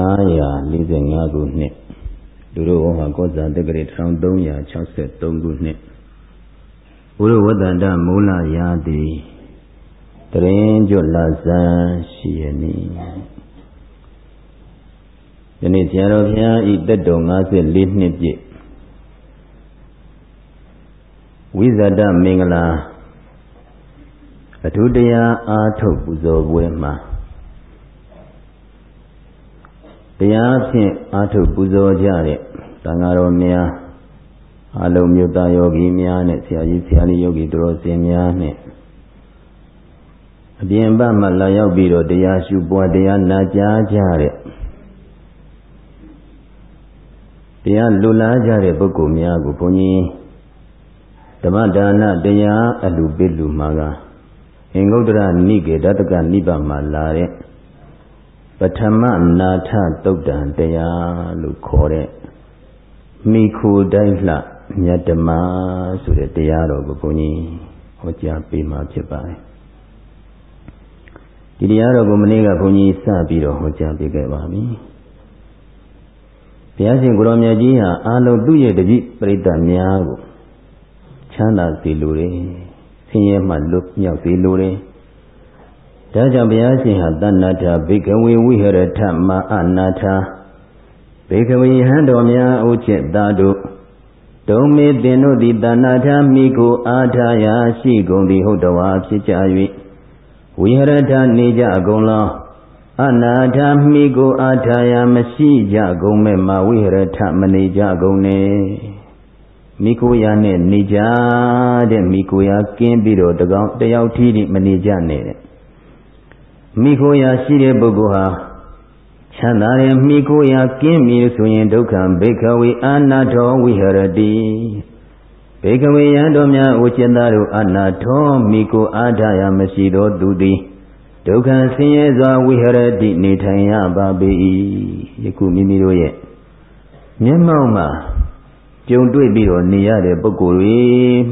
945ခုနှစ်လူတို့ဟောကောဇာတက္ကရာ1363ခုနှစ်ဘုရဝတ္တန္တမူလရာတိတရင်ကျွလဇန်ရှိရနီယနေ့ဆရာတော်ဘုရားဤတက်တော်54နှစ်ပြည့်ဝိဇာတမင်္ဂလာအထူးတရားအာထုတ်ပူဇော်ပွဲမှာ တရားဖြင့်အာထုပူဇော်ကြတဲ့တန်ဃာတော်များအလုံးမြတ်သားယောဂီများနဲ့ဆရာကြီးဆရာလေးယောဂီတော်စင်များနဲ့အပြင်ဘက်မှာလာရောက်ပြီးတော့တရားရှုပွားတရားနာကြားကြတဲ့တရားလူလားကြတဲ့ပုဂ္ဂိုလ်များကိုဘုန်းကြီးဓမ္မဒါနတရားအလူပိလူမှာကအင်္ဂုတ္တရနိကေတတကနိဗ္ဗာန်မှာလာတဲ့ ပထမနာထတုတ်တံတရားလို့ခေါ်တဲ့မိခိုတိုင်းလှမြတ်ဓမ္မဆိုတဲ့တရားတော်ကိုဘုန်းကြီးဟောကြားပေးมาဖြစ်ပါတယ်ဒီတရားတော်ကိုမနေ့ကဘုန်းကြီးစပြီးတော့ဟောကြားပေးခဲ့ပါပြီဘုရားရှင်ကိုရောမြတ်ကြီးဟာအာလုံးသူ့ရဲ့တပည့်ပရိသတ်များကိုချမ်းသာစေလိုတယ်ဆင်းရဲမှလွတ်မြောက်စေလိုတယ် ဒါကြောင့်ဘုရားရှင်ဟာတဏ္ဍာဘိကဝေဝိဟရထမအနာထာဘိကဝေဟံတော်များဥจิตသာတို့ဒုံမေတင်တို့သည်တဏ္ဍာမိကိုအာထာယာရှိကုန်သည်ဟုတ်တော်ဝါဖြစ်ကြ၍ဝိဟရထနေကြကုန်လောအနာထာမိကိုအာထာယာမရှိကြကုန်မဲ့မဝိဟရထမနေကြကုန်နဲ့မိကိုရာနဲ့နေကြတဲ့မိကိုရာကင်းပြီးတော့တကောင်တယောက်ထီးမနေကြနဲ့တဲ့ မိခိုရာရှိတဲ့ပုဂ္ဂိုလ်ဟာချမ်းသာတဲ့မိခိုရာကင်းပြီဆိုရင်ဒုက္ခဘိခဝေအာနာထောဝိဟရတိဘေကဝေယံတို့များဥจิตသားတို့အနာထောမိကိုအာထရာမရှိသောသူသည်ဒုက္ခဆင်းရဲစွာဝိဟရတိနေထိုင်ရပါပေ၏ယခုမိမိတို့ရဲ့မျက်မှောက်မှာ ကြုံတွေ့ပြီးတော့နေရတဲ့ပုဂ္ဂိုလ်တွေ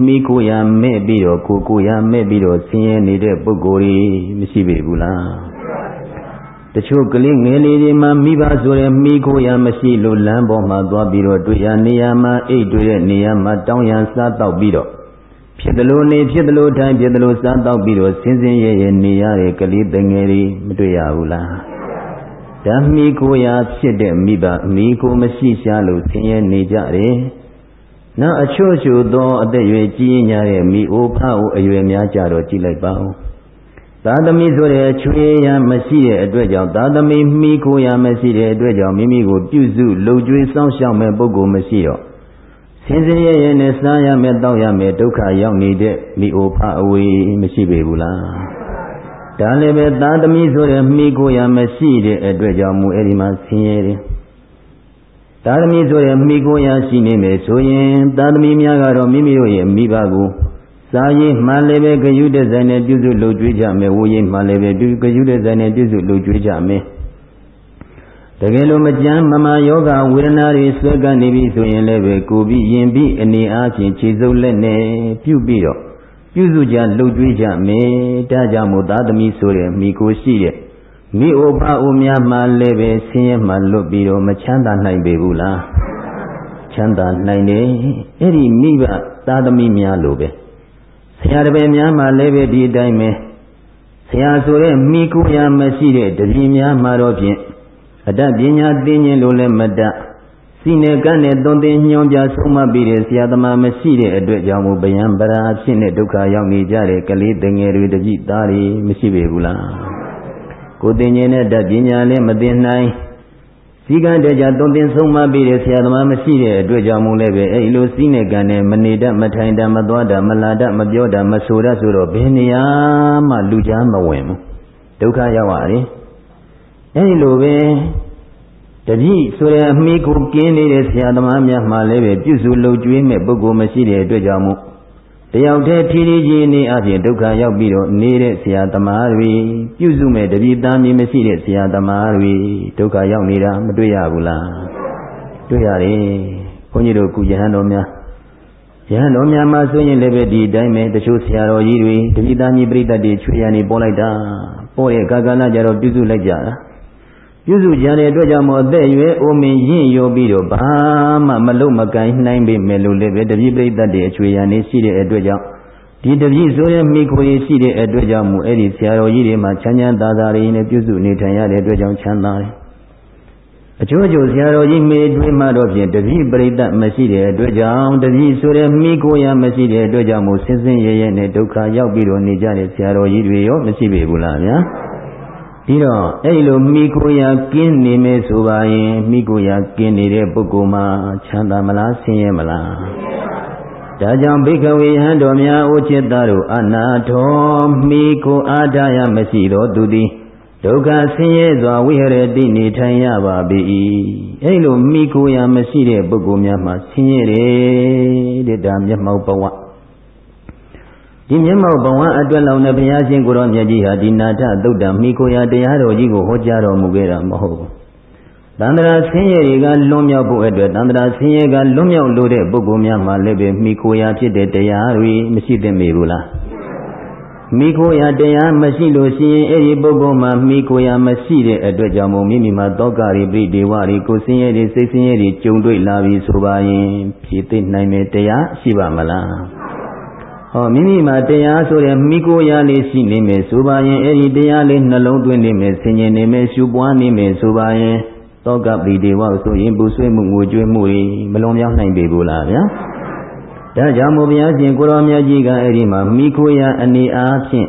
မိကိုရမဲ့ပြီးတော့ကိုကိုရမဲ့ပြီးတော့ဆင်းရဲနေတဲ့ပုဂ္ဂိုလ်တွေမရှိပေဘူးလားတချို့ကလေးငယ်လေးတွေမှာမိဘဆိုတဲ့မိကိုရမရှိလို့လမ်းပေါ်မှာသွားပြီးတော့တွေ့ရနေရမှာအိတ်တွေ့တဲ့နေရမှာတောင်းရန်စားတော့ပြီးတော့ဖြစ်တယ်လို့နေဖြစ်တယ်လို့ထိုင်ဖြစ်တယ်လို့စားတော့ပြီးတော့ဆင်းဆင်းရဲရဲနေရတဲ့ကလေးတငယ်တွေမတွေ့ရဘူးလားဓမ္မီကိုရာဖြစ်တဲ့မိဘမိကိုမရှိရှာလို့ဆင်းရဲနေကြတယ် နောက်အချို့ချို့သောအသက်ရွယ်ကြီးညာတဲ့မိအိုဖအိုအရွယ်များကြတော့ကြည့်လိုက်ပါဦးသာသမီဆိုတဲ့ချွေရမရှိတဲ့အတွက်ကြောင့်သာသမီမိခိုးရမရှိတဲ့အတွက်ကြောင့်မိမိကိုပြုစုလှုပ်ကြွေးစောင့်ရှောက်မဲ့ပုဂ္ဂိုလ်မရှိတော့ဆင်းရဲရဲရဲနဲ့စားရမယ်တောက်ရမယ်ဒုက္ခရောက်နေတဲ့မိအိုဖအဝေးမရှိပေဘူးလားဒါလည်းပဲသာသမီဆိုတဲ့မိခိုးရမရှိတဲ့အတွက်ကြောင့်မူအဲ့ဒီမှာဆင်းရဲတယ် သာသမီဆိုရမိကိုရာရှိနေမယ်ဆိုရင်သာသမီများကတော့မိမိတို့ရဲ့မိဘကိုစာရေးမှလည်းပဲဂယုတဇိုင်နဲ့ပြုစုလုပ်ကြွေးကြမယ်ဝိရေးမှလည်းပဲပြုဂယုတဇိုင်နဲ့ပြုစုလုပ်ကြွေးကြမယ်တကယ်လို့မကြမ်းမမာယောဂဝေဒနာတွေဆွဲကနေပြီဆိုရင်လည်းပဲကိုပြီးရင်ပြီးအနေအားဖြင့်ခြေစုပ်လက်နဲ့ပြုပြီးတော့ပြုစုကြလုပ်ကြွေးကြမယ်ဒါကြောင့်မို့သာသမီဆိုတဲ့မိကိုရှိတဲ့ မိအိုဖအိုများမှလည်းပဲဆင်းရဲမှလွတ်ပြီးတော့မချမ်းသာနိုင်ပေဘူးလားချမ်းသာနိုင်တယ်အဲ့ဒီမိဘသာသမီများလိုပဲဆရာတပည့်များမှလည်းပဲဒီအတိုင်းပဲဆရာဆိုတဲ့မိကူရမရှိတဲ့တပည့်များမှတော့ဖြင့်အတတ်ပညာသိဉ္ဇဉ်လိုလည်းမတတ်စိနေကနဲ့သွန်သင်ညွှန်ပြဆုံးမပြီးတဲ့ဆရာသမားမရှိတဲ့အတွက်ကြောင့်မို့ဗျံပရာဖြစ်တဲ့ဒုက္ခရောက်နေကြတဲ့ကလေးတငယ်တွေတကြည်သားတွေမရှိပေဘူးလား ကိုတင်ကျင်တဲ့တတ်ပညာလည်းမတင်နိုင်စည်းကမ်းတကြသွန်သင်ဆုံးမပြီးတဲ့ဆရာသမားမရှိတဲ့အတွက်ကြောင့်မို့လည်းပဲအဲ့လိုစီးနေကံနဲ့မနေတတ်မထိုင်တတ်မသွားတတ်မလာတတ်မပြောတတ်မဆိုတတ်ဆိုတော့ဘယ်နေရာမှလူချမ်းမဝင်ဘူးဒုက္ခရောက်ရတယ်အဲ့လိုပဲတတိဆိုတဲ့အမိကိုကင်းနေတဲ့ဆရာသမားများမှလည်းပဲပြုစုလုပ်ကျွေးမဲ့ပုဂ္ဂိုလ်မရှိတဲ့အတွက်ကြောင့်မို့ တယောက်တည်းထီထီကြီးနေအပြင်ဒုက္ခရောက်ပြီးတော့နေတဲ့ဆရာသမားတွေပြုစုမဲ့တပိသားမီမရှိတဲ့ဆရာသမားတွေဒုက္ခရောက်နေတာမတွေ့ရဘူးလားတွေ့ရတယ်ဘုန်းကြီးတို့ကုယဟန်တော်များယဟန်တော်များမှာဆိုရင်လည်းပဲဒီအတိုင်းပဲတချို့ဆရာတော်ကြီးတွေတပိသားကြီးပြိတ္တတွေချွေရနေပေါ်လိုက်တာပေါ်ရဲ့ကာကနာကြတော့ပြုစုလိုက်ကြတာ ပပြုစုကြတဲ့အတွက်ကြောင့်မို့အသက်ရွယ်အိုမင်းရင့်ရောပြီးတော့ဘာမှမလုံမကိုင်းနိုင်ပေမဲ့လို့လည်းပဲတပည့်ပရိသတ်တွေအချွေရန်နေရှိတဲ့အတွက်ကြောင့်ဒီတပည့်ဆိုရင်မိခိုရရှိတဲ့အတွက်ကြောင့်မို့အဲ့ဒီဆရာတော်ကြီးတွေမှာချမ်းချမ်းသာသာလေးနဲ့ပြုစုနေထိုင်ရတဲ့အတွက်ကြောင့်ချမ်းသာတယ်အကျိုးအကျိုးဆရာတော်ကြီးမေတွေးမှတော့ဖြင့်တပည့်ပရိသတ်မရှိတဲ့အတွက်ကြောင့်တပည့်ဆိုတဲ့မိကိုရမရှိတဲ့အတွက်ကြောင့်မို့ဆင်းဆင်းရဲရဲနဲ့ဒုက္ခရောက်ပြီးတော့နေကြတဲ့ဆရာတော်ကြီးတွေရောမရှိပေဘူးလားဗျာ ပြီးတော့အဲ့လိုမိကိုရာကင်းနေမယ်ဆိုပါရင်မိကိုရာကင်းနေတဲ့ပုဂ္ဂိုလ်မှာချမ်းသာမလားဆင်းရဲမလားဒါကြောင့်ဘိကဝေဟံတော်များအိုจิตသားတို့အနာထောမိကိုအာဒယမရှိတော့သူသည်ဒုက္ခဆင်းရဲစွာဝိဟရတိနေထိုင်ရပါပြီအဲ့လိုမိကိုရာမရှိတဲ့ပုဂ္ဂိုလ်များမှာဆင်းရဲတယ်တဲ့ဒါမျက်မှောက်ဘဝ ဒီမျက်မှောက်ဘဝအတွက်လောင်တဲ့ဘုရားရှင်ကိုရောမြတ်ကြီးဟာဒီနာထသုတ်တံမိကိုရာတရားတော်ကြီးကိုဟောကြားတော်မူခဲ့တာမဟုတ်ဘူးတန္တရာဆင်းရဲတွေကလွန်မြောက်ဖို့အတွက်တန္တရာဆင်းရဲကလွန်မြောက်လို့တဲ့ပုဂ္ဂိုလ်များမှာလည်းပဲမိကိုရာဖြစ်တဲ့တရားတွေမရှိသင့်ပေဘူးလားမိခိုရာတရားမရှိလို့ရှိရင်အဲ့ဒီပုဂ္ဂိုလ်မှာမိခိုရာမရှိတဲ့အတွက်ကြောင့်မို့မိမိမှာတောကရိပိဒေဝရီကိုဆင်းရဲတွေစိတ်ဆင်းရဲတွေကြုံတွေ့လာပြီဆိုပါရင်ဖြည့်သိနိုင်တဲ့တရားရှိပါမလား ဟောမိမိမှာတရားဆိုတဲ့မိကိုရာလေးရှိနေမယ်ဆိုပါရင်အဲ့ဒီတရားလေးနှလုံးသွင်းနေမယ်ဆင်ញင်နေမယ်ရှုပွားနေမယ်ဆိုပါရင်တောကပိဒေဝဆိုရင်ပူဆွေးမှုငိုကြွေးမှုမလွန်မြောက်နိုင်ပေဘူးလားဗျာဒါကြောင့်မို့ဘုရားရှင်ကိုရောမြတ်ကြီးကအဲ့ဒီမှာမိခိုရာအနေအားဖြင့်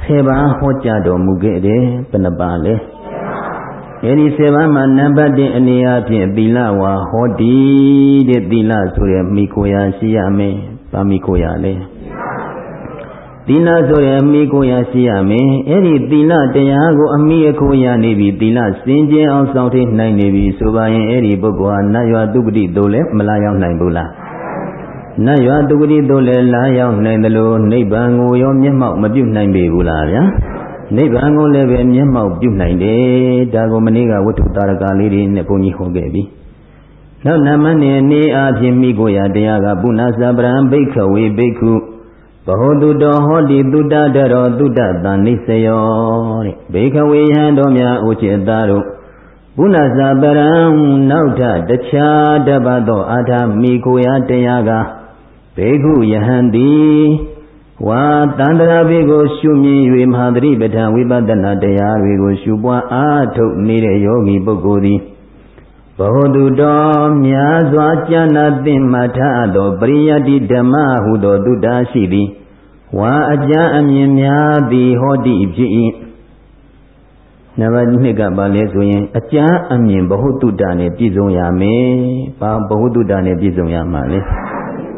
ဆယ်ပါးဟောကြားတော်မူခဲ့တယ်ဘယ်နှပါလဲအဲ့ဒီဆယ်ပါးမှာနံပါတ်1အနေအားဖြင့်သီလဝါဟောတိတဲ့သီလဆိုရမိခိုရာရှိရမယ်။ ဗာမိခိုရာလဲသီလဆိုရမိကိုရာရှိရမယ်အဲ့ဒီသီလတရားကိုအမိအခိုရနေပြီသီလစင်ကြင်အောင်စောင့်ထိနိုင်နေပြီဆိုပါရင်အဲ့ဒီပုဂ္ဂိုလ်ဟာနတ်ရွာတုပတိတို့လည်းမလာရောက်နိုင်ဘူးလားနတ်ရွာတုပတိတို့လည်းလာရောက်နိုင်တယ်လို့နိဗ္ဗာန်ကိုရောမျက်မှောက်မပြုတ်နိုင်ပေဘူးလားဗျာနိဗ္ဗာန်ကိုလည်းပဲမျက်မှောက်ပြုတ်နိုင်တယ်ဒါကိုမနေ့ကဝတ္ထုတာရကလေးတွေနဲ့ဘုန်းကြီးဟောခဲ့ပြီ နောက်နမနဲ့နေအားဖြင့်မိကိုရာတရားကပုဏ္ဏသဗ္ဗံဘိက္ခဝေဘိက္ခုဘဟုတုတောဟောတိတုတ္တတရောတုတ္တတန်နိစယောတဲ့ဘေခဝေယံတော်များဥจิตသားတို့ဘုနာဇာပရံနောက်ထတခြားတပတ်သောအာထာမိကိုရာတရားကဘေခုယဟန်တိဝါတန္တရာဘေကို ရှုမြင်၍မဟာသတိပဋ္ဌာန်ဝိပဿနာတရားတွေကို ရှုပွားအားထုတ်နေတဲ့ယောဂီပုဂ္ဂိုလ်သည် ဘောဓုတော်များစွာကျမ်းနာသင်မှထသောပရိယတ္တိဓမ္မဟုသောတုတ္တရှိသည်ဝါအကြအမြင်များသည်ဟောတိဖြစ်၏နံပါတ်2ကပါလဲဆိုရင် အကြအမြင်ဘဟုတုတ္တနဲ့ပြည့်စုံရမယ်။ဘာဘဟုတုတ္တနဲ့ပြည့်စုံရမှာလဲ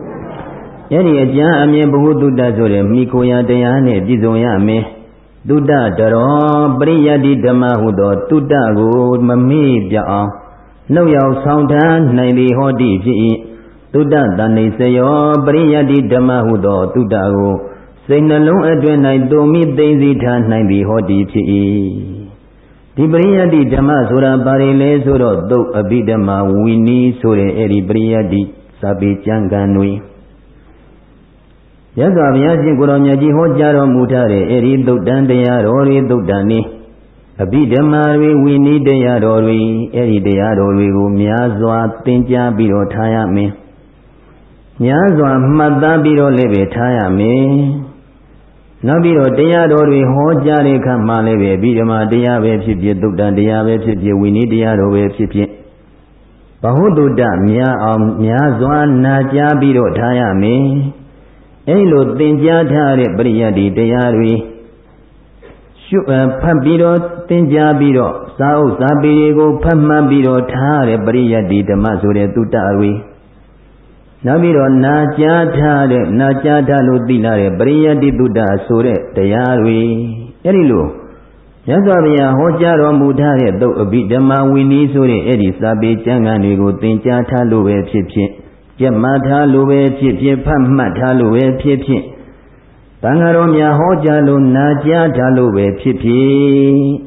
။အဲ့ဒီအကြအမြင်ဘဟုတုတ္တဆိုတဲ့မိခိုရာတရားနဲ့ပြည့်စုံရမယ်။တုတ္တတရောပရိယတ္တိဓမ္မဟုသောတုတ္တကိုမမေ့ပြအောင် နှုတ်ရောက်ဆောင်ထမ်းနိုင်သည်ဟောတိဖြစ်၏တုတ္တတဏိစယောပရိယတ္တိဓမ္မဟုသောတုတ္တကိုစိတ်နှလုံးအတွင်း၌တုံမိသိသိထားနိုင်သည်ဟောတိဖြစ်၏ဒီပရိယတ္တိဓမ္မဆိုတာဘာတွေလဲဆိုတော့သုတ်အဘိဓမ္မာဝီနီးဆိုတဲ့အဲ့ဒီပရိယတ္တိစာပေကျမ်းဂန်တွေရသော်ဘုရားရှင်ကိုရောမြတ်ကြီးဟောကြားတော်မူထားတဲ့အဲ့ဒီသုတ်တန်တရားတော်တွေသုတ်တန်နည်း အဘိဓမ္မာတွေဝိနည်းတရားတော်တွေအဲ့ဒီတရားတော်တွေကိုများစွာသင်ကြားပြီးတော့ထားရမယ်။များစွာမှတ်သားပြီးတော့လည်းပဲထားရမယ်။နောက်ပြီးတော့တရားတော်တွေဟောကြားတဲ့အခါမှလည်းပဲအဘိဓမ္မာတရားပဲဖြစ်ဖြစ်သုတ္တန်တရားပဲဖြစ်ဖြစ်ဝိနည်းတရားတော်ပဲဖြစ်ဖြစ်ဘဟုတုတ္တများအောင်များစွာနာကြားပြီးတော့ထားရမယ်။အဲ့လိုသင်ကြားထားတဲ့ပရိယတ်ဒီတရားတွေ ရှုဖတ်ပြီးတော့သင်ကြားပြီးတော့စာအုပ်စာပေတွေကိုဖတ်မှတ်ပြီးတော့ထားတဲ့ပရိယတ်ဒီဓမ္မဆိုတဲ့တုတ္တတွေနောက်ပြီးတော့နာကြားထားတဲ့နာကြားထားလို့သိလာတဲ့ပရိယတ်တိတုတ္တဆိုတဲ့တရားတွေအဲ့ဒီလိုရသော်ဘုရားဟောကြားတော်မူထားတဲ့သုတ်အဘိဓမ္မာဝီနည်းဆိုတဲ့အဲ့ဒီစာပေကျမ်းဂန်တွေကိုသင်ကြားထားလို့ပဲဖြစ်ဖြစ်ကြက်မှတ်ထားလို့ပဲဖြစ်ဖြစ်ဖတ်မှတ်ထားလို့ပဲဖြစ်ဖြစ် တန်ဃာတော်များဟောကြားလို့နာကြားထားလို့ပဲဖြစ်ဖြစ်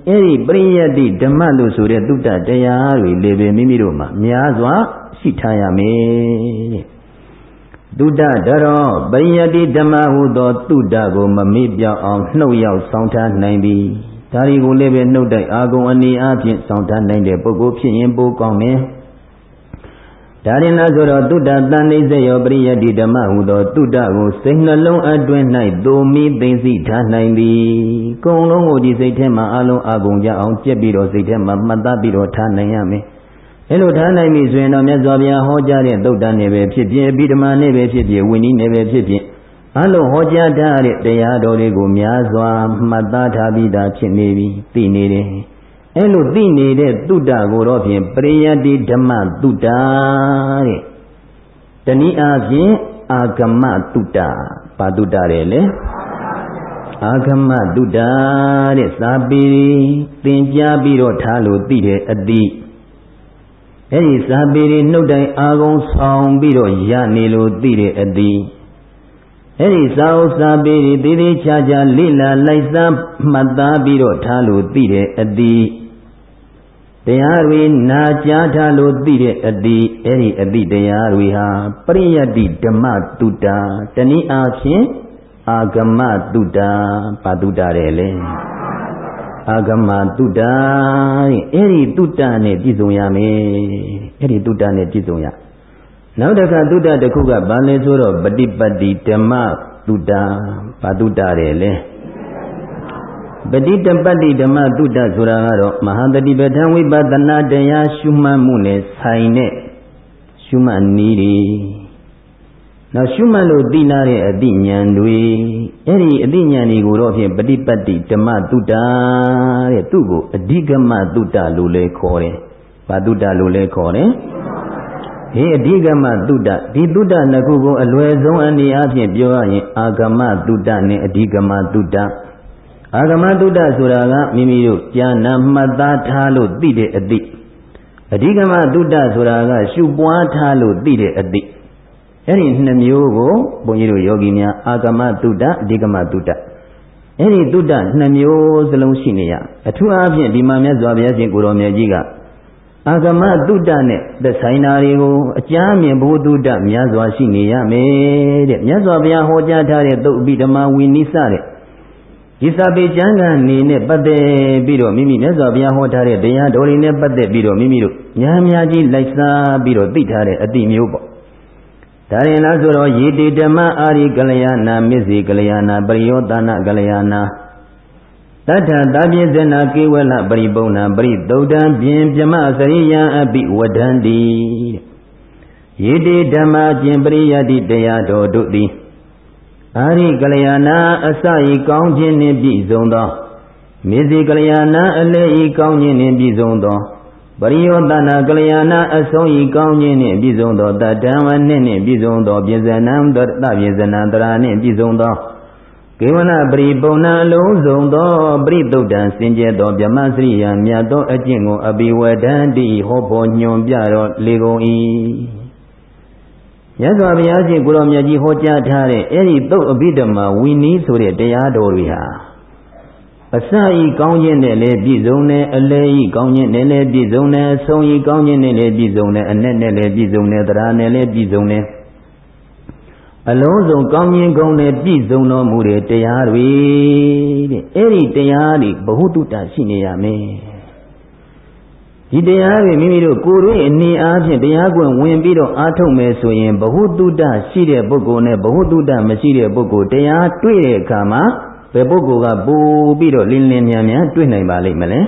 အဲ့ဒီပရိယတ်တိဓမ္မလို့ဆိုတဲ့သုတ္တတရားတွေလေပဲမိမိတို့မှာများစွာရှိထားရမယ်တဲ့သုတ္တတရောပရိယတ်တိဓမ္မဟုသောသုတ္တကိုမမေ့ပြောင်းအောင်နှုတ်ရောက်ဆောင်ထားနိုင်ပြီဒါရီကိုလည်းပဲနှုတ်တိုက်အာဂုံအနေအချင်းဆောင်ထားနိုင်တဲ့ပုဂ္ဂိုလ်ဖြစ်ရင်ပိုကောင်းတယ် ဒါရင်လားဆိုတော့တုတ္တတန်နေစေယောပရိယတိဓမ္မဟုသောတုတ္တကိုစိတ်နှလုံးအတွင်း၌သိုမိသိသိထားနိုင်သည်ကုံလုံးကိုဒီစိတ်ထဲမှာအလုံးအကုန်ကြအောင်ကြက်ပြီးတော့စိတ်ထဲမှာမှတ်သားပြီးတော့ထားနိုင်ရမယ်အဲလိုထားနိုင်ပြီဆိုရင်တော့မြတ်စွာဘုရားဟောကြားတဲ့သုတ်တန်နဲ့ပဲဖြစ်ဖြစ်အဘိဓမ္မာနဲ့ပဲဖြစ်ဖြစ်ဝိနည်းနဲ့ပဲဖြစ်ဖြစ်အလုံးဟောကြားထားတဲ့တရားတော်တွေကိုများစွာမှတ်သားထားပြီးသားဖြစ်နေပြီသိနေတယ် အဲလိုသိနေတဲ့တုတ္တကိုတော့ဖြင့်ပရိယတ္တိဓမ္မတုတ္တတဲ့တနည်းအားဖြင့်အာဂမတုတ္တဘာတုတ္တတယ်လဲအာဂမတုတ္တတဲ့စာပေသင်ကြားပြီးတော့ထားလို့သိတဲ့အတိအဲ့ဒီစာပေတွေနှုတ်တိုင်းအာကုံဆောင်ပြီးတော့ရနေလို့သိတဲ့အတိအဲ့ဒီစာအုပ်စာပေတွေသေးသေးချာချာလိလာလိုက်စားမှတ်သားပြီးတော့ထားလို့သိတဲ့အတိ တရားတွေနာကြားထားလို့သိတဲ့အတိအဲ့ဒီအတိတရားတွေဟာပရိယတ္တိဓမ္မတုတ္တာတနည်းအားဖြင့်အာဂမတုတ္တာဘာတုတ္တာတယ်လဲအာဂမတုတ္တာအဲ့ဒီတုတ္တာနဲ့ပြည့်စုံရမယ်အဲ့ဒီတုတ္တာနဲ့ပြည့်စုံရနောက်တစ်ခါတုတ္တတစ်ခုကဘာလဲဆိုတော့ပฏิပတ်တိဓမ္မတုတ္တာဘာတုတ္တာတယ်လဲ ပฏิတပတ္တိဓမ္မတုတ္တဆိုတာကတော့မဟာတတိပဋ္ဌာန်ဝိပဿနာတရားရှုမှတ်မှုနဲ့ဆိုင်တဲ့ရှုမှတ်နည်းတွေနောက်ရှုမှတ်လို့သိလာတဲ့အတိညာဏ်တွေအဲ့ဒီအတိညာဏ်တွေကိုတော့ဖြင့်ပฏิပတ်တိဓမ္မတုတ္တတဲ့သူ့ကိုအဓိကမတုတ္တလို့လည်းခေါ်တယ်။ဘာတုတ္တလို့လည်းခေါ်တယ်။ဒီအဓိကမတုတ္တဒီတုတ္တနှစ်ခုကိုအလွယ်ဆုံးအနေအချင်းပြောရရင်အာဂမတုတ္တနဲ့အဓိကမတုတ္တ အာဂမတုတ္တဆိုတာကမိမိတို့ဉာဏ်မှတ်သားထားလို့သိတဲ့အတိအဓိကမတုတ္တဆိုတာကရှုပွားထားလို့သိတဲ့အတိအဲ့ဒီနှစ်မျိုးကိုဘုန်းကြီးတို့ယောဂီများအာဂမတုတ္တအဓိကမတုတ္တအဲ့ဒီတုတ္တနှစ်မျိုးစလုံးရှိနေရအထူးအားဖြင့်ဒီမှာမြတ်စွာဘုရားရှင်ကိုရောမြတ်ကြီးကအာဂမတုတ္တနဲ့သက်ဆိုင်တာတွေကိုအကြမ်းမြင်ဘုတုတ္တများစွာရှိနေရမယ်တဲ့မြတ်စွာဘုရားဟောကြားထားတဲ့သုတ်ပိဓမ္မာဝိနိစ္စတဲ့ ဒီစာပေကျမ်းဂန်နေနဲ့ပတ်သက်ပြီးတော့မိမိမြတ်စွာဘုရားဟောထားတဲ့တရားတော်တွေနဲ့ပတ်သက်ပြီးတော့မိမိတို့ညာများကြီးလိုက်စားပြီးတော့သိထားတဲ့အတိမျိုးပေါ့ဒါရင်လားဆိုတော့ယေတိဓမ္မအာရိကလျာဏမစ္စေကလျာဏပရိယောသနာကလျာဏတထသပြည့်စနာကေဝလပရိပုံနာပရိသုဒ္ဓံပြင်ပြမစရိယံအပိဝဒန္တိယေတိဓမ္မကျင်ပရိယတိတရားတော်တို့သည် အာရိကလျာဏအစဤကောင်းခြင်းနှင့်ပြည့်စုံသောမေဇိကလျာဏအလေဤကောင်းခြင်းနှင့်ပြည့်စုံသောပရိယောတနာကလျာဏအဆုံးဤကောင်းခြင်းနှင့်ပြည့်စုံသောတတံဝနှင့်နှင့်ပြည့်စုံသောပြဇနံတပြဇနံတရာနှင့်ပြည့်စုံသောကေဝလပရိပုံနာအလုံးစုံသောပရိသုတ်တံစင်ကြဲသောဗြဟ္မစရိယမြတ်သောအကျင့်ကိုအပိဝဒန္တိဟောဖို့ညွန်ပြတော်လေကုန်၏ မြတ်စွာဘုရားရှင်ကိုရောမြတ်ကြီးဟောကြားထားတဲ့အဲ့ဒီသုတ်အဘိဓမ္မာဝီနည်းဆိုတဲ့တရားတော်တွေဟာအစဤကောင်းခြင်းနဲ့လည်းပြည့်စုံတယ်အလဲဤကောင်းခြင်းနဲ့လည်းပြည့်စုံတယ်အဆုံးဤကောင်းခြင်းနဲ့လည်းပြည့်စုံတယ်အ내နဲ့လည်းပြည့်စုံတယ်တရားနဲ့လည်းပြည့်စုံတယ်အလုံးစုံကောင်းခြင်းကုန်နဲ့ပြည့်စုံတော်မူတဲ့တရားတွေတဲ့အဲ့ဒီတရားတွေဘ ഹു တုတ္တရှိနေရမယ် ဒီတရားတွေမိမိတို့ကိုယ်တွင်အနေအားဖြင့်တရားကွင်ဝင်ပြီးတော့အားထုတ်မယ်ဆိုရင်ဘ ഹു တုတ္တရှိတဲ့ပုဂ္ဂိုလ်နဲ့ဘ ഹു တုတ္တမရှိတဲ့ပုဂ္ဂိုလ်တရားတွေ့တဲ့အခါမှာဘယ်ပုဂ္ဂိုလ်ကပိုပြီးတော့လင်းလင်းမြန်မြန်တွေ့နိုင်ပါလိမ့်မလဲ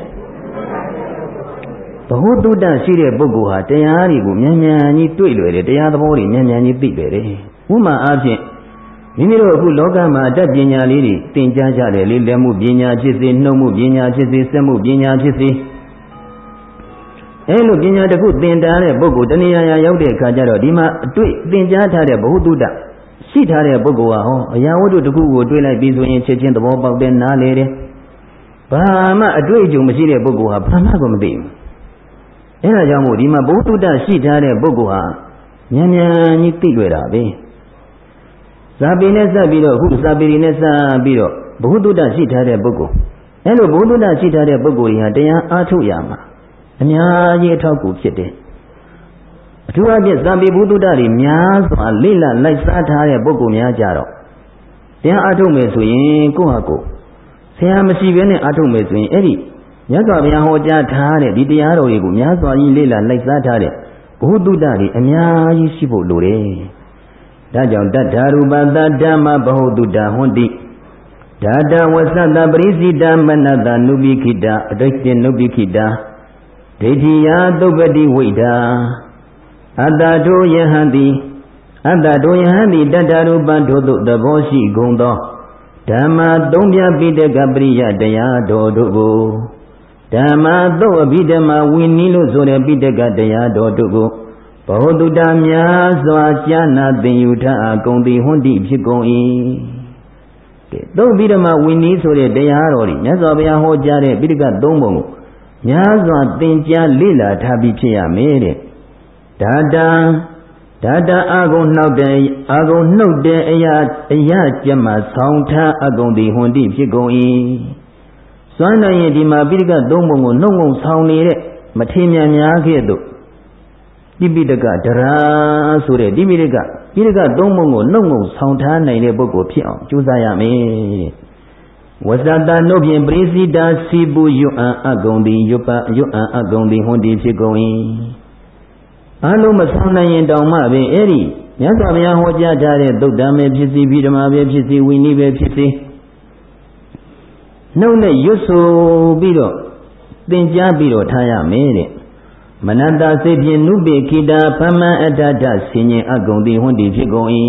ဘ ഹു တုတ္တရှိတဲ့ပုဂ္ဂိုလ်ဟာတရားတွေကိုမြန်မြန်ကြီးတွေ့လွယ်တယ်တရားသဘောတွေမြန်မြန်ကြီးသိလွယ်တယ်ဥမာအားဖြင့်မိမိတို့အခုလောကမှာအတတ်ပညာလေးတွေသင်ကြားကြတယ်လေလက်မှုပညာဖြစ်စေနှုတ်မှုပညာဖြစ်စေစက်မှုပညာဖြစ်စေ အဲလိုပညာတစ်ခုသင်တာတဲ့ပုဂ္ဂိုလ်တဏှာရာရောက်တဲ့အခါကျတော့ဒီမှာအတွေ့သင်ကြားထားတဲ့ဘ ഹു တုတ္တရှိထားတဲ့ပုဂ္ဂိုလ်ဟာဟောအရာဝတ္ထုတစ်ခုကိုတွေးလိုက်ပြီးဆိုရင်ချက်ချင်းသဘောပေါက်တဲ့နားလေတယ်ဘာမှအတွေ့အကြုံမရှိတဲ့ပုဂ္ဂိုလ်ဟာဘာမှကိုမသိဘူးအဲဒါကြောင့်မို့ဒီမှာဘ ഹു တုတ္တရှိထားတဲ့ပုဂ္ဂိုလ်ဟာဉာဏ်ဉာဏ်ကြီးသိကြတာပဲဇာပေနဲ့စပ်ပြီးတော့အခုဇာပေတွေနဲ့စပ်ပြီးတော့ဘ ഹു တုတ္တရှိထားတဲ့ပုဂ္ဂိုလ်အဲလိုဘ ഹു တုတ္တရှိထားတဲ့ပုဂ္ဂိုလ်ကြီးဟာတရားအားထုတ်ရမှာ အများကြီးအထောက်အကူဖြစ်တယ်အထူးအဖြင့်သံပေဘုဒ္ဓတွေများစွာလိလလိုက်စားထားတဲ့ပုဂ္ဂိုလ်များကြတော့တရားအထုတ်မယ်ဆိုရင်ကိုယ့်ဟာကိုယ်ရာမရှိဘဲနဲ့အထုတ်မယ်ဆိုရင်အဲ့ဒီမြတ်စွာဘုရားဟောကြားထားတဲ့ဒီတရားတော်တွေကိုများစွာကြီးလေ့လာလိုက်စားထားတဲ့ဘုဟုတုတ္တတွေအများကြီးရှိဖို့လိုတယ်။ဒါကြောင့်တတ္ထာရူပတဓမ္မဘဟုတုတ္တဟွန်တိဓာတဝသတပရိစိတမနတနုပိခိတအတိတ်တင်နုပိခိတ ဒိဋ္ဌိယသုပတိဝိဒါအတ္တတို့ယဟန်တိအတ္တတို့ယဟန်တိတတ္တရူပတို့သို့သဘောရှိကုန်သောဓမ္မသုံးပြပိတကပရိယတရားတော်တို့ကိုဓမ္မသုတ်အဘိဓမ္မာဝိနည်းလို့ဆိုတဲ့ပိတကတရားတော်တို့ကိုဘောဓုတများစွာကြားနာသင်ယူထားအကုန်သည်ဟွန်းတိဖြစ်ကုန်၏ကဲသုတ်အဘိဓမ္မာဝိနည်းဆိုတဲ့တရားတော်ဒီမြတ်စွာဘုရားဟောကြားတဲ့ပိတကသုံးပုံကို များစွာသင်ကြားလေ့လာထားပြီးဖြစ်ရမယ်တဲ့ဒါတာဒါတာအာကုံနှောက်တဲ့အာကုံနှုတ်တဲ့အရာအရာကျမဆောင်းထားအကုန်သည်ဟွန်တိဖြစ်ကုန်၏စွမ်းနိုင်ရင်ဒီမှာပိဋကသုံးပုံကိုနှုတ်ငုံဆောင်းနေတဲ့မထေမြများခဲ့သို့တိပိတကဒရာဆိုတဲ့တိပိတကပိဋကသုံးပုံကိုနှုတ်ငုံဆောင်းထားနိုင်တဲ့ပုဂ္ဂိုလ်ဖြစ်အောင်ကြိုးစားရမယ် ဝဇ္ဇတာနှုတ်ဖြင့်ပရိစိတာစီပူယွအံအကုံသည်ယွပယွအံအကုံသည်ဟွန်တိဖြစ်ကုန်၏အလုံးမဆောင်နိုင်ရင်တောင်မှပင်အဲ့ဒီမြတ်စွာဘုရားဟောကြားထားတဲ့သုတ်တံပဲဖြစ်စီပြီးဓမ္မပဲဖြစ်စီဝိနည်းပဲဖြစ်စီနှုတ်နဲ့ရွတ်ဆိုပြီးတော့သင်ကြားပြီးတော့ထားရမယ်တဲ့မနတစိတ်ဖြင့်နုပေခိတာဗမ္မအတ္တတဆင်ញင်အကုံတိဟွန်းတိဖြစ်ကုန်၏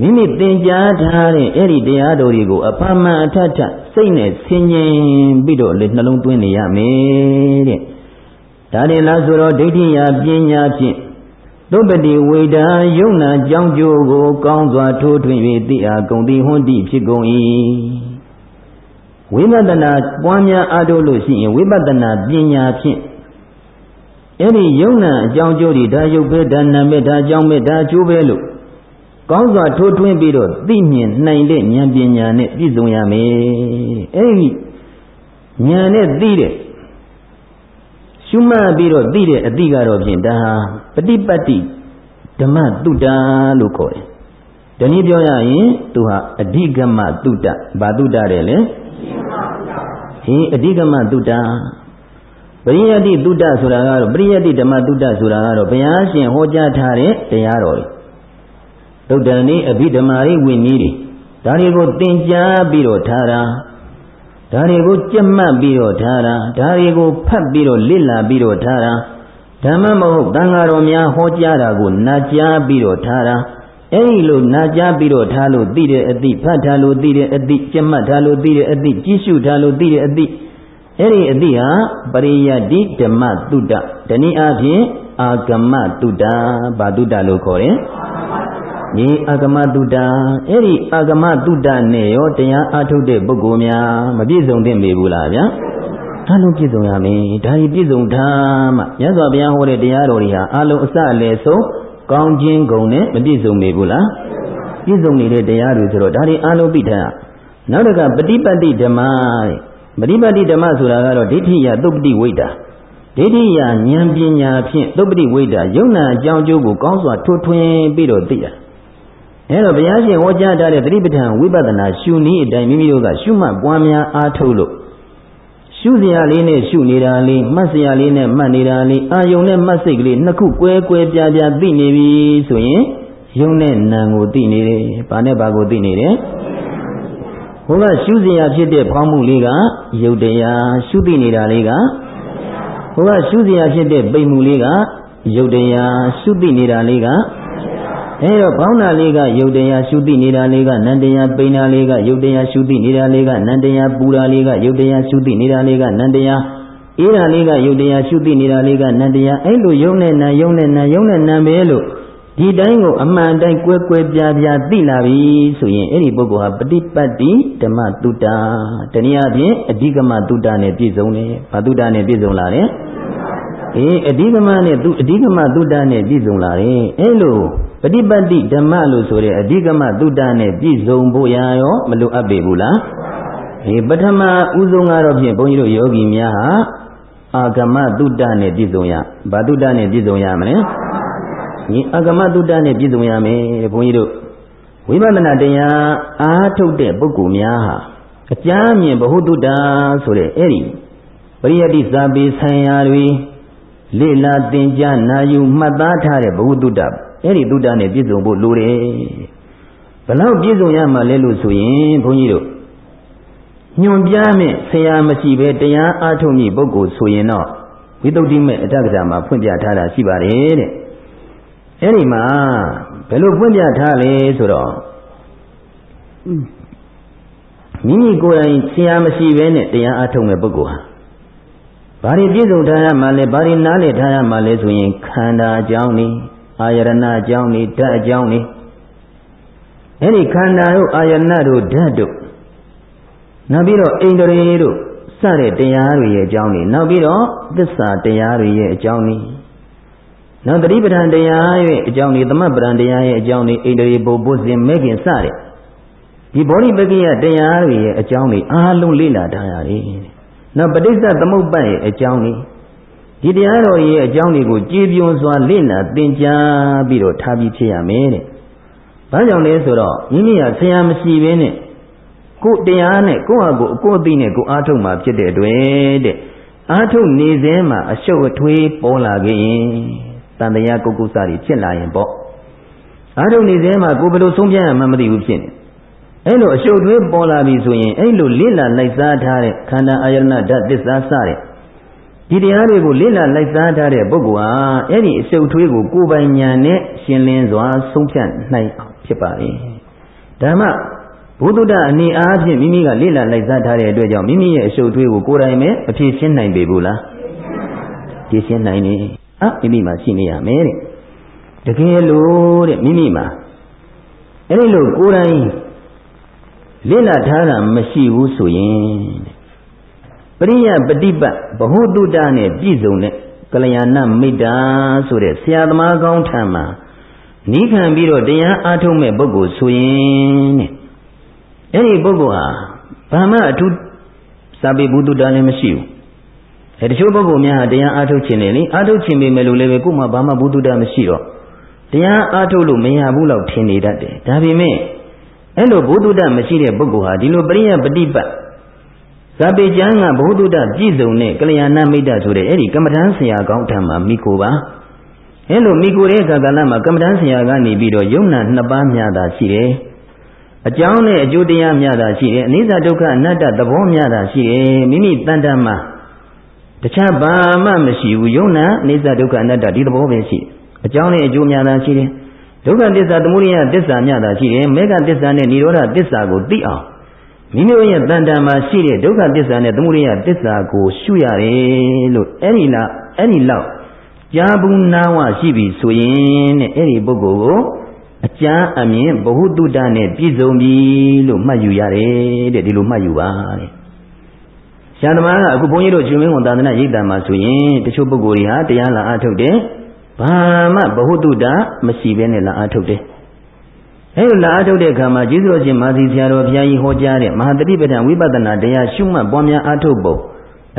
မိမိသင်ကြားထားတဲ့အဲ့ဒီတရားတော်တွေကိုအပမ္မအထထစိတ်နဲ့ဆင်ញင်ပြီးတော့လေနှလုံးသွင်းနေရမယ်တဲ့ဒါရင်လားဆိုတော့ဒိဋ္ဌိယာပညာဖြင့်သုပ္ပတိဝေဒာယုံနာကြောင်းကျိုးကို ကောင်းစွာထိုးထွင်း၍သိအားကုန်သည်ဟွန်းတိဖြစ်ကုန်၏ဝိပဿနာပွားများအားထုတ်လို့ရှိရင်ဝိပဿနာပညာဖြင့်အဲ့ဒီယုံနာအကြောင်းကျိုးတွေဒါယုတ်ပဲဒါနာပဲဒါအကြောင်းပဲဒါအကျိုးပဲလို့ ကောင်းစွာထိုးထွင်းပြီးတော့သိမြင်နိုင်တဲ့ဉာဏ်ပညာနဲ့ပြည့်စုံရမယ်အဲ့ဒီဉာဏ်နဲ့သိတဲ့ရှုမှတ်ပြီးတော့သိတဲ့အတိကတော့ဖြင့်ဒါဟာပฏิပတ်တိဓမ္မတုတ္တလို့ခေါ်တယ်။ဒီနည်းပြောရရင်သူဟာအဓိကမတုတ္တဘာတုတ္တတဲ့လဲဟင်အဓိကမတုတ္တပရိယတိတုတ္တဆိုတာကတော့ပရိယတိဓမ္မတုတ္တဆိုတာကတော့ဘုရားရှင်ဟောကြားထားတဲ့တရားတော် တွေသုတ္တန်ဤအဘိဓမ္မာရိဝိနည်းတွေဒါတွေကိုသင်ကြားပြီးတော့ထားတာဒါတွေကိုကြက်မှတ်ပြီးတော့ထားတာဒါတွေကိုဖတ်ပြီးတော့လေ့လာပြီးတော့ထားတာဓမ္မမဟုတ်တန်ဃာတော်များဟောကြားတာကိုနာကြားပြီးတော့ထားတာအဲ့ဒီလိုနာကြားပြီးတော့ထားလို့သိတဲ့အသည့်ဖတ်ထားလို့သိတဲ့အသည့်ကြက်မှတ်ထားလို့သိတဲ့အသည့်ကြည့်ရှုထားလို့သိတဲ့အသည့်အဲ့ဒီအသည့်ဟာပရိယတ္တိဓမ္မတုတ္တတနည်းအားဖြင့်အာဂမတုတ္တဘာတုတ္တလို့ခေါ်တယ် ဒီအာဂမတုတ္တအဲ့ဒီအာဂမတုတ္တနဲ့ရောတရားအားထုတ်တဲ့ပုဂ္ဂိုလ်များမပြည့်စုံသင့်ပေဘူးလားဗျာအလုံးပြည့်စုံရမယ်ဒါကြီးပြည့်စုံထားမှမြတ်စွာဘုရားဟောတဲ့တရားတော်တွေဟာအလုံးအစအလယ်ဆုံးကောင်းခြင်းဂုဏ်နဲ့မပြည့်စုံပေဘူးလားပြည့်စုံနေတဲ့တရားတွေဆိုတော့ဒါတွေအလုံးပြထားနောက်တကပฏิပတ်တိဓမ္မပฏิပတ်တိဓမ္မဆိုတာကတော့ဒိဋ္ဌိယသုပ္ပတိဝိဒ္ဓဒိဋ္ဌိယဉာဏ်ပညာဖြင့်သုပ္ပတိဝိဒ္ဓယုံနာအကြောင်းကျိုးကိုကောင်းစွာထွထွင်းပြီးတော့သိတာ အဲတော့ဘုရားရှင်ဟောကြားထားတဲ့သတိပဋ္ဌာန်ဝိပဿနာရှုနည်းအတိုင်းမိမိတို့ကရှုမှတ်ပွားများအားထုတ်လို့ရှုစရာလေးနဲ့ရှုနေတာလေးမှတ်စရာလေးနဲ့မှတ်နေတာလေးအာယုံနဲ့မှတ်စိတ်ကလေးနှစ်ခုကွဲကွဲပြားပြားသိနေပြီဆိုရင်ယုံနဲ့နာကိုသိနေတယ်။ဘာနဲ့ဘာကိုသိနေတယ်။ဟိုကရှုစရာဖြစ်တဲ့ဖောင်းမှုလေးကယုတ်တရားရှုသိနေတာလေးကဟိုကရှုစရာဖြစ်တဲ့ပိတ်မှုလေးကယုတ်တရားရှုသိနေတာလေးက အဲတော့ဘောင်းနာလေးကယုတ်တရားရှုသိနေတာလေးကနန္တရားပိဏာလေးကယုတ်တရားရှုသိနေတာလေးကနန္တရားပူရာလေးကယုတ်တရားရှုသိနေတာလေးကနန္တရားအေးရာလေးကယုတ်တရားရှုသိနေတာလေးကနန္တရားအဲ့လိုယုံနဲ့နာယုံနဲ့နာယုံနဲ့နာပဲလို့ဒီတိုင်းကိုအမှန်တိုင်းကွဲကွဲပြားပြားသိလာပြီဆိုရင်အဲ့ဒီပုဂ္ဂိုလ်ဟာပฏิပတ်တိဓမ္မတုတ္တတနည်းအားဖြင့်အဓိကမတုတ္တနဲ့ပြည့်စုံတယ်။ဘာတုတ္တနဲ့ပြည့်စုံလာတယ်။အေးအဓိကမနဲ့သူအဓိကမတုတ္တနဲ့ပြည့်စုံလာတယ်။အဲ့လိုပ ฏิပတ်တိဓမ္မလို့ဆိုတဲ့အဓိကမတုတ္တနဲ့ပြည့်စုံဖို့ရာရောမလိုအပ်ပေဘူးလားအေးပထမဥဆုံးကတော့ဖြင့်ဘုန်းကြီးတို့ယောဂီများဟာအာဂမတုတ္တနဲ့ပြည့်စုံရဘာတုတ္တနဲ့ပြည့်စုံရမလဲဒီအာဂမတုတ္တနဲ့ပြည့်စုံရမယ်ဘုန်းကြီးတို့ဝိပဿနာတရားအားထုတ်တဲ့ပုဂ္ဂိုလ်များဟာ အကြမ်းမြင်ဘ ഹു တုတ္တဆိုတဲ့အဲ့ဒီပရိယတိစာပေဆိုင်ရာတွေလေ့လာသင်ကြားနာယူမှတ်သားထားတဲ့ဘ ഹു တုတ္တ အဲ့ဒီတုတ္တနဲ့ပြည့်စုံဖို့လိုတယ်ဘလောက်ပြည့်စုံရမှာလဲလို့ဆိုရင်ဘုန်းကြီးတို့ညွန်ပြမဲ့ဆရာမရှိပဲတရားအားထုတ်မိပုဂ္ဂိုလ်ဆိုရင်တော့ဝိသုဒ္ဓိမဲ့အတ္တကရာမှာဖွင့်ပြထားတာရှိပါတယ်တဲ့အဲ့ဒီမှာဘယ်လိုဖွင့်ပြထားလဲဆိုတော့မိမိကိုယ်တိုင်ဆရာမရှိဘဲနဲ့တရားအားထုတ်မဲ့ပုဂ္ဂိုလ်ဟာဘာတွေပြည့်စုံထားရမှာလဲဘာတွေနားလည်ထားရမှာလဲဆိုရင်ခန္ဓာအကြောင်းနေ အာယရဏအကြောင်းနေဓာတ်အကြောင်းနေအဲ့ဒီခန္ဓာတို့အာယရဏတို့ဓာတ်တို့နောက်ပြီးတော့အိန္ဒြေတို့စတဲ့တရားတွေရဲ့အကြောင်းနေနောက်ပြီးတော့သစ္စာတရားတွေရဲ့အကြောင်းနေနောက်တတိပဒံတရားရဲ့အကြောင်းနေသမပဒံတရားရဲ့အကြောင်းနေအိန္ဒြေဘုဘုဇင်မဲခင်စတဲ့ဒီဘောဓိပက္ခိယတရားတွေရဲ့အကြောင်းတွေအားလုံးလေ့လာထားရတယ်။နောက်ပဋိစ္စသမုပ္ပါဒ်ရဲ့အကြောင်းတွေ ဒီတရားတော်ရဲ့အကြောင်းတွေကိုကြည်ပြွန်စွာလေ့လာသင်ကြားပြီးတော့ထားပြီးဖြစ်ရမယ်တဲ့။ဘာကြောင့်လဲဆိုတော့မိမိဟာဆရာမရှိဘဲနဲ့ကိုယ်တရားနဲ့ကိုယ့်ဟာကိုယ်အကိုအသိနဲ့ကိုယ်အားထုတ်မှဖြစ်တဲ့အတွက်တဲ့အားထုတ်နေစဉ်မှာအရှုပ်အထွေးပေါ်လာခဲ့ရင်တန်တရားကုက္ကုစတွေဖြစ်လာရင်ပေါ့အားထုတ်နေစဉ်မှာကိုယ်ဘယ်လိုဆုံးဖြတ်ရမှမသိဘူးဖြစ်နေအဲ့လိုအရှုပ်ထွေးပေါ်လာပြီဆိုရင်အဲ့လိုလိလာလိုက်စားထားတဲ့ခန္ဓာအာယရဏဓာတ်သစ္စာစတဲ့ ဒီတရားတွေကိုလိလာလိုက်စားထားတဲ့ပုဂ္ဂိုလ်ဟာအဲ့ဒီအရှုပ်ထွေးကိုကိုယ်ပိုင်ဉာဏ်နဲ့ရှင်းလင်းစွာဆုံးဖြတ်နိုင်အောင်ဖြစ်ပါလေဓမ္မဘုဒ္ဓအနေအားဖြင့်မိမိကလိလာလိုက်စားထားတဲ့အတွက်ကြောင့်မိမိရဲ့အရှုပ်ထွေးကိုကိုယ်တိုင်ပဲအဖြစ်ရှင်းနိုင်ပေဘူးလားဖြည့်ရှင်းနိုင်နေအာမိမိမှာရှိနေရမယ်တဲ့တကယ်လို့တဲ့မိမိမှာအဲ့ဒီလိုကိုယ်တိုင်လိလာထားတာမရှိဘူးဆိုရင် ပရိယပฏิပတ်ဘ ഹു တုတနဲ့ပြည့်စုံတဲ့ကလျာဏမိတ်တာဆိုတဲ့ဆရာသမားကောင်းထံမှာနီးခံပြီးတော့တရားအားထုတ်မဲ့ပုဂ္ဂိုလ်ဆိုရင်တဲ့အဲ့ဒီပုဂ္ဂိုလ်ဟာဘာမှအထူးစာပေဘုဒ္ဓတာလည်းမရှိဘူးအဲတချို့ပုဂ္ဂိုလ်များဟာတရားအားထုတ်ခြင်းနဲ့လေအားထုတ်ခြင်းပေမဲ့လို့လည်းပဲကိုယ်မှဘာမှဘုဒ္ဓတာမရှိတော့တရားအားထုတ်လို့မရဘူးလို့ထင်နေတတ်တယ်ဒါပေမဲ့အဲ့လိုဘုဒ္ဓတမရှိတဲ့ပုဂ္ဂိုလ်ဟာဒီလိုပရိယပฏิပတ် ဇာပေကျမ်းကဘုဒ္ဓတပြည့်စုံတဲ့ကလျာဏမိတ်တဆိုတဲ့အဲ့ဒီကမ္မဋ္ဌာန်းဆရာကောင်းထံမှာမိကိုပါအဲ့လိုမိကိုတဲ့အခါကလည်းမှာကမ္မဋ္ဌာန်းဆရာကနေပြီးတော့ယုံနာနှစ်ပါးများတာရှိတယ်အကြောင်းနဲ့အကျိုးတရားများတာရှိတယ်အနိစ္စဒုက္ခအနတ္တသဘောများတာရှိတယ်မိမိတန်တမှာတခြားဘာမှမရှိဘူးယုံနာအနိစ္စဒုက္ခအနတ္တဒီသဘောပဲရှိအကြောင်းနဲ့အကျိုးများတာရှိတယ်ဒုက္ခသစ္စာသမုဒိယသစ္စာများတာရှိတယ်မေဃသစ္စာနဲ့និရောဓသစ္စာကိုသိအောင် မိမိရဲ့တန်တန်မှာရှိတဲ့ဒုက္ခသစ္စာနဲ့သမုဒိယသစ္စာကိုရှုရတယ်လို့အဲ့ဒီလားအဲ့ဒီလောက်ကြားဘူးနာဝရှိပြီဆိုရင်တဲ့အဲ့ဒီပုဂ္ဂိုလ်ကိုအကျမ်းအမြင်ဘ ഹു တုတနဲ့ပြည့်စုံပြီလို့မှတ်ယူရတယ်တဲ့ဒီလိုမှတ်ယူပါတဲ့ရှာသမားကအခုဘုန်းကြီးတို့ကျွေးမင်းဝန်သာသနာရိပ်တံမှာဆိုရင်တချို့ပုဂ္ဂိုလ်တွေဟာတရားလာအားထုတ်တယ်ဘာမှဘ ഹു တုတမရှိဘဲနဲ့လာအားထုတ်တယ် အဲလိုလာအားထုတ်တဲ့အခါမှာကျေးဇူးတော်ရှင်မာသီဆရာတော်ဘုရားကြီးဟောကြားတဲ့မဟာတတိပဋ္ဌာန်ဝိပဿနာတရားရှုမှတ်ပွားများအားထုတ်ပုံ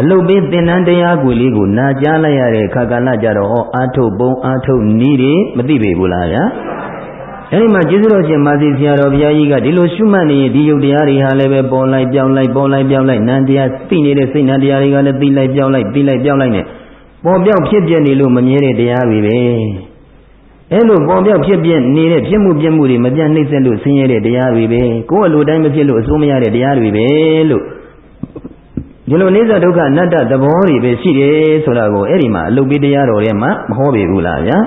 အလုတ်ပေးသင်္นานတရားကိုလေးကိုနာကြားလိုက်ရတဲ့အခါကလည်းကြတော့အားထုတ်ပုံအားထုတ်နည်းတွေမသိပေဘူးလားဗျာအဲဒီမှာကျေးဇူးတော်ရှင်မာသီဆရာတော်ဘုရားကြီးကဒီလိုရှုမှတ်နေရင်ဒီယုတ်တရားတွေဟာလည်းပဲပေါ်လိုက်ပြောင်းလိုက်ပေါ်လိုက်ပြောင်းလိုက်နံတရားသိနေတဲ့စိတ်နံတရားတွေကလည်းသိလိုက်ပြောင်းလိုက်သိလိုက်ပြောင်းလိုက်နဲ့ပေါ်ပြောင်းဖြစ်ပြနေလို့မမြဲတဲ့တရားတွေပဲ အဲလိုပေါ်ပြောက်ဖြစ်ပြနေတဲ့ဖြစ်မှုပြမှုတွေမပြတ်နှိမ့်ဆက်လို့ဆင်းရဲတဲ့တရားတွေပဲကိုယ်အလိုတိုင်းမဖြစ်လို့အစိုးမရတဲ့တရားတွေပဲလို့ဒီလိုနေစာဒုက္ခအနတ္တသဘောတွေပဲရှိတယ်ဆိုတာကိုအဲ့ဒီမှာအလုတ်ပေးတရားတော်ထဲမှာမဟောပေဘူးလားဗျာ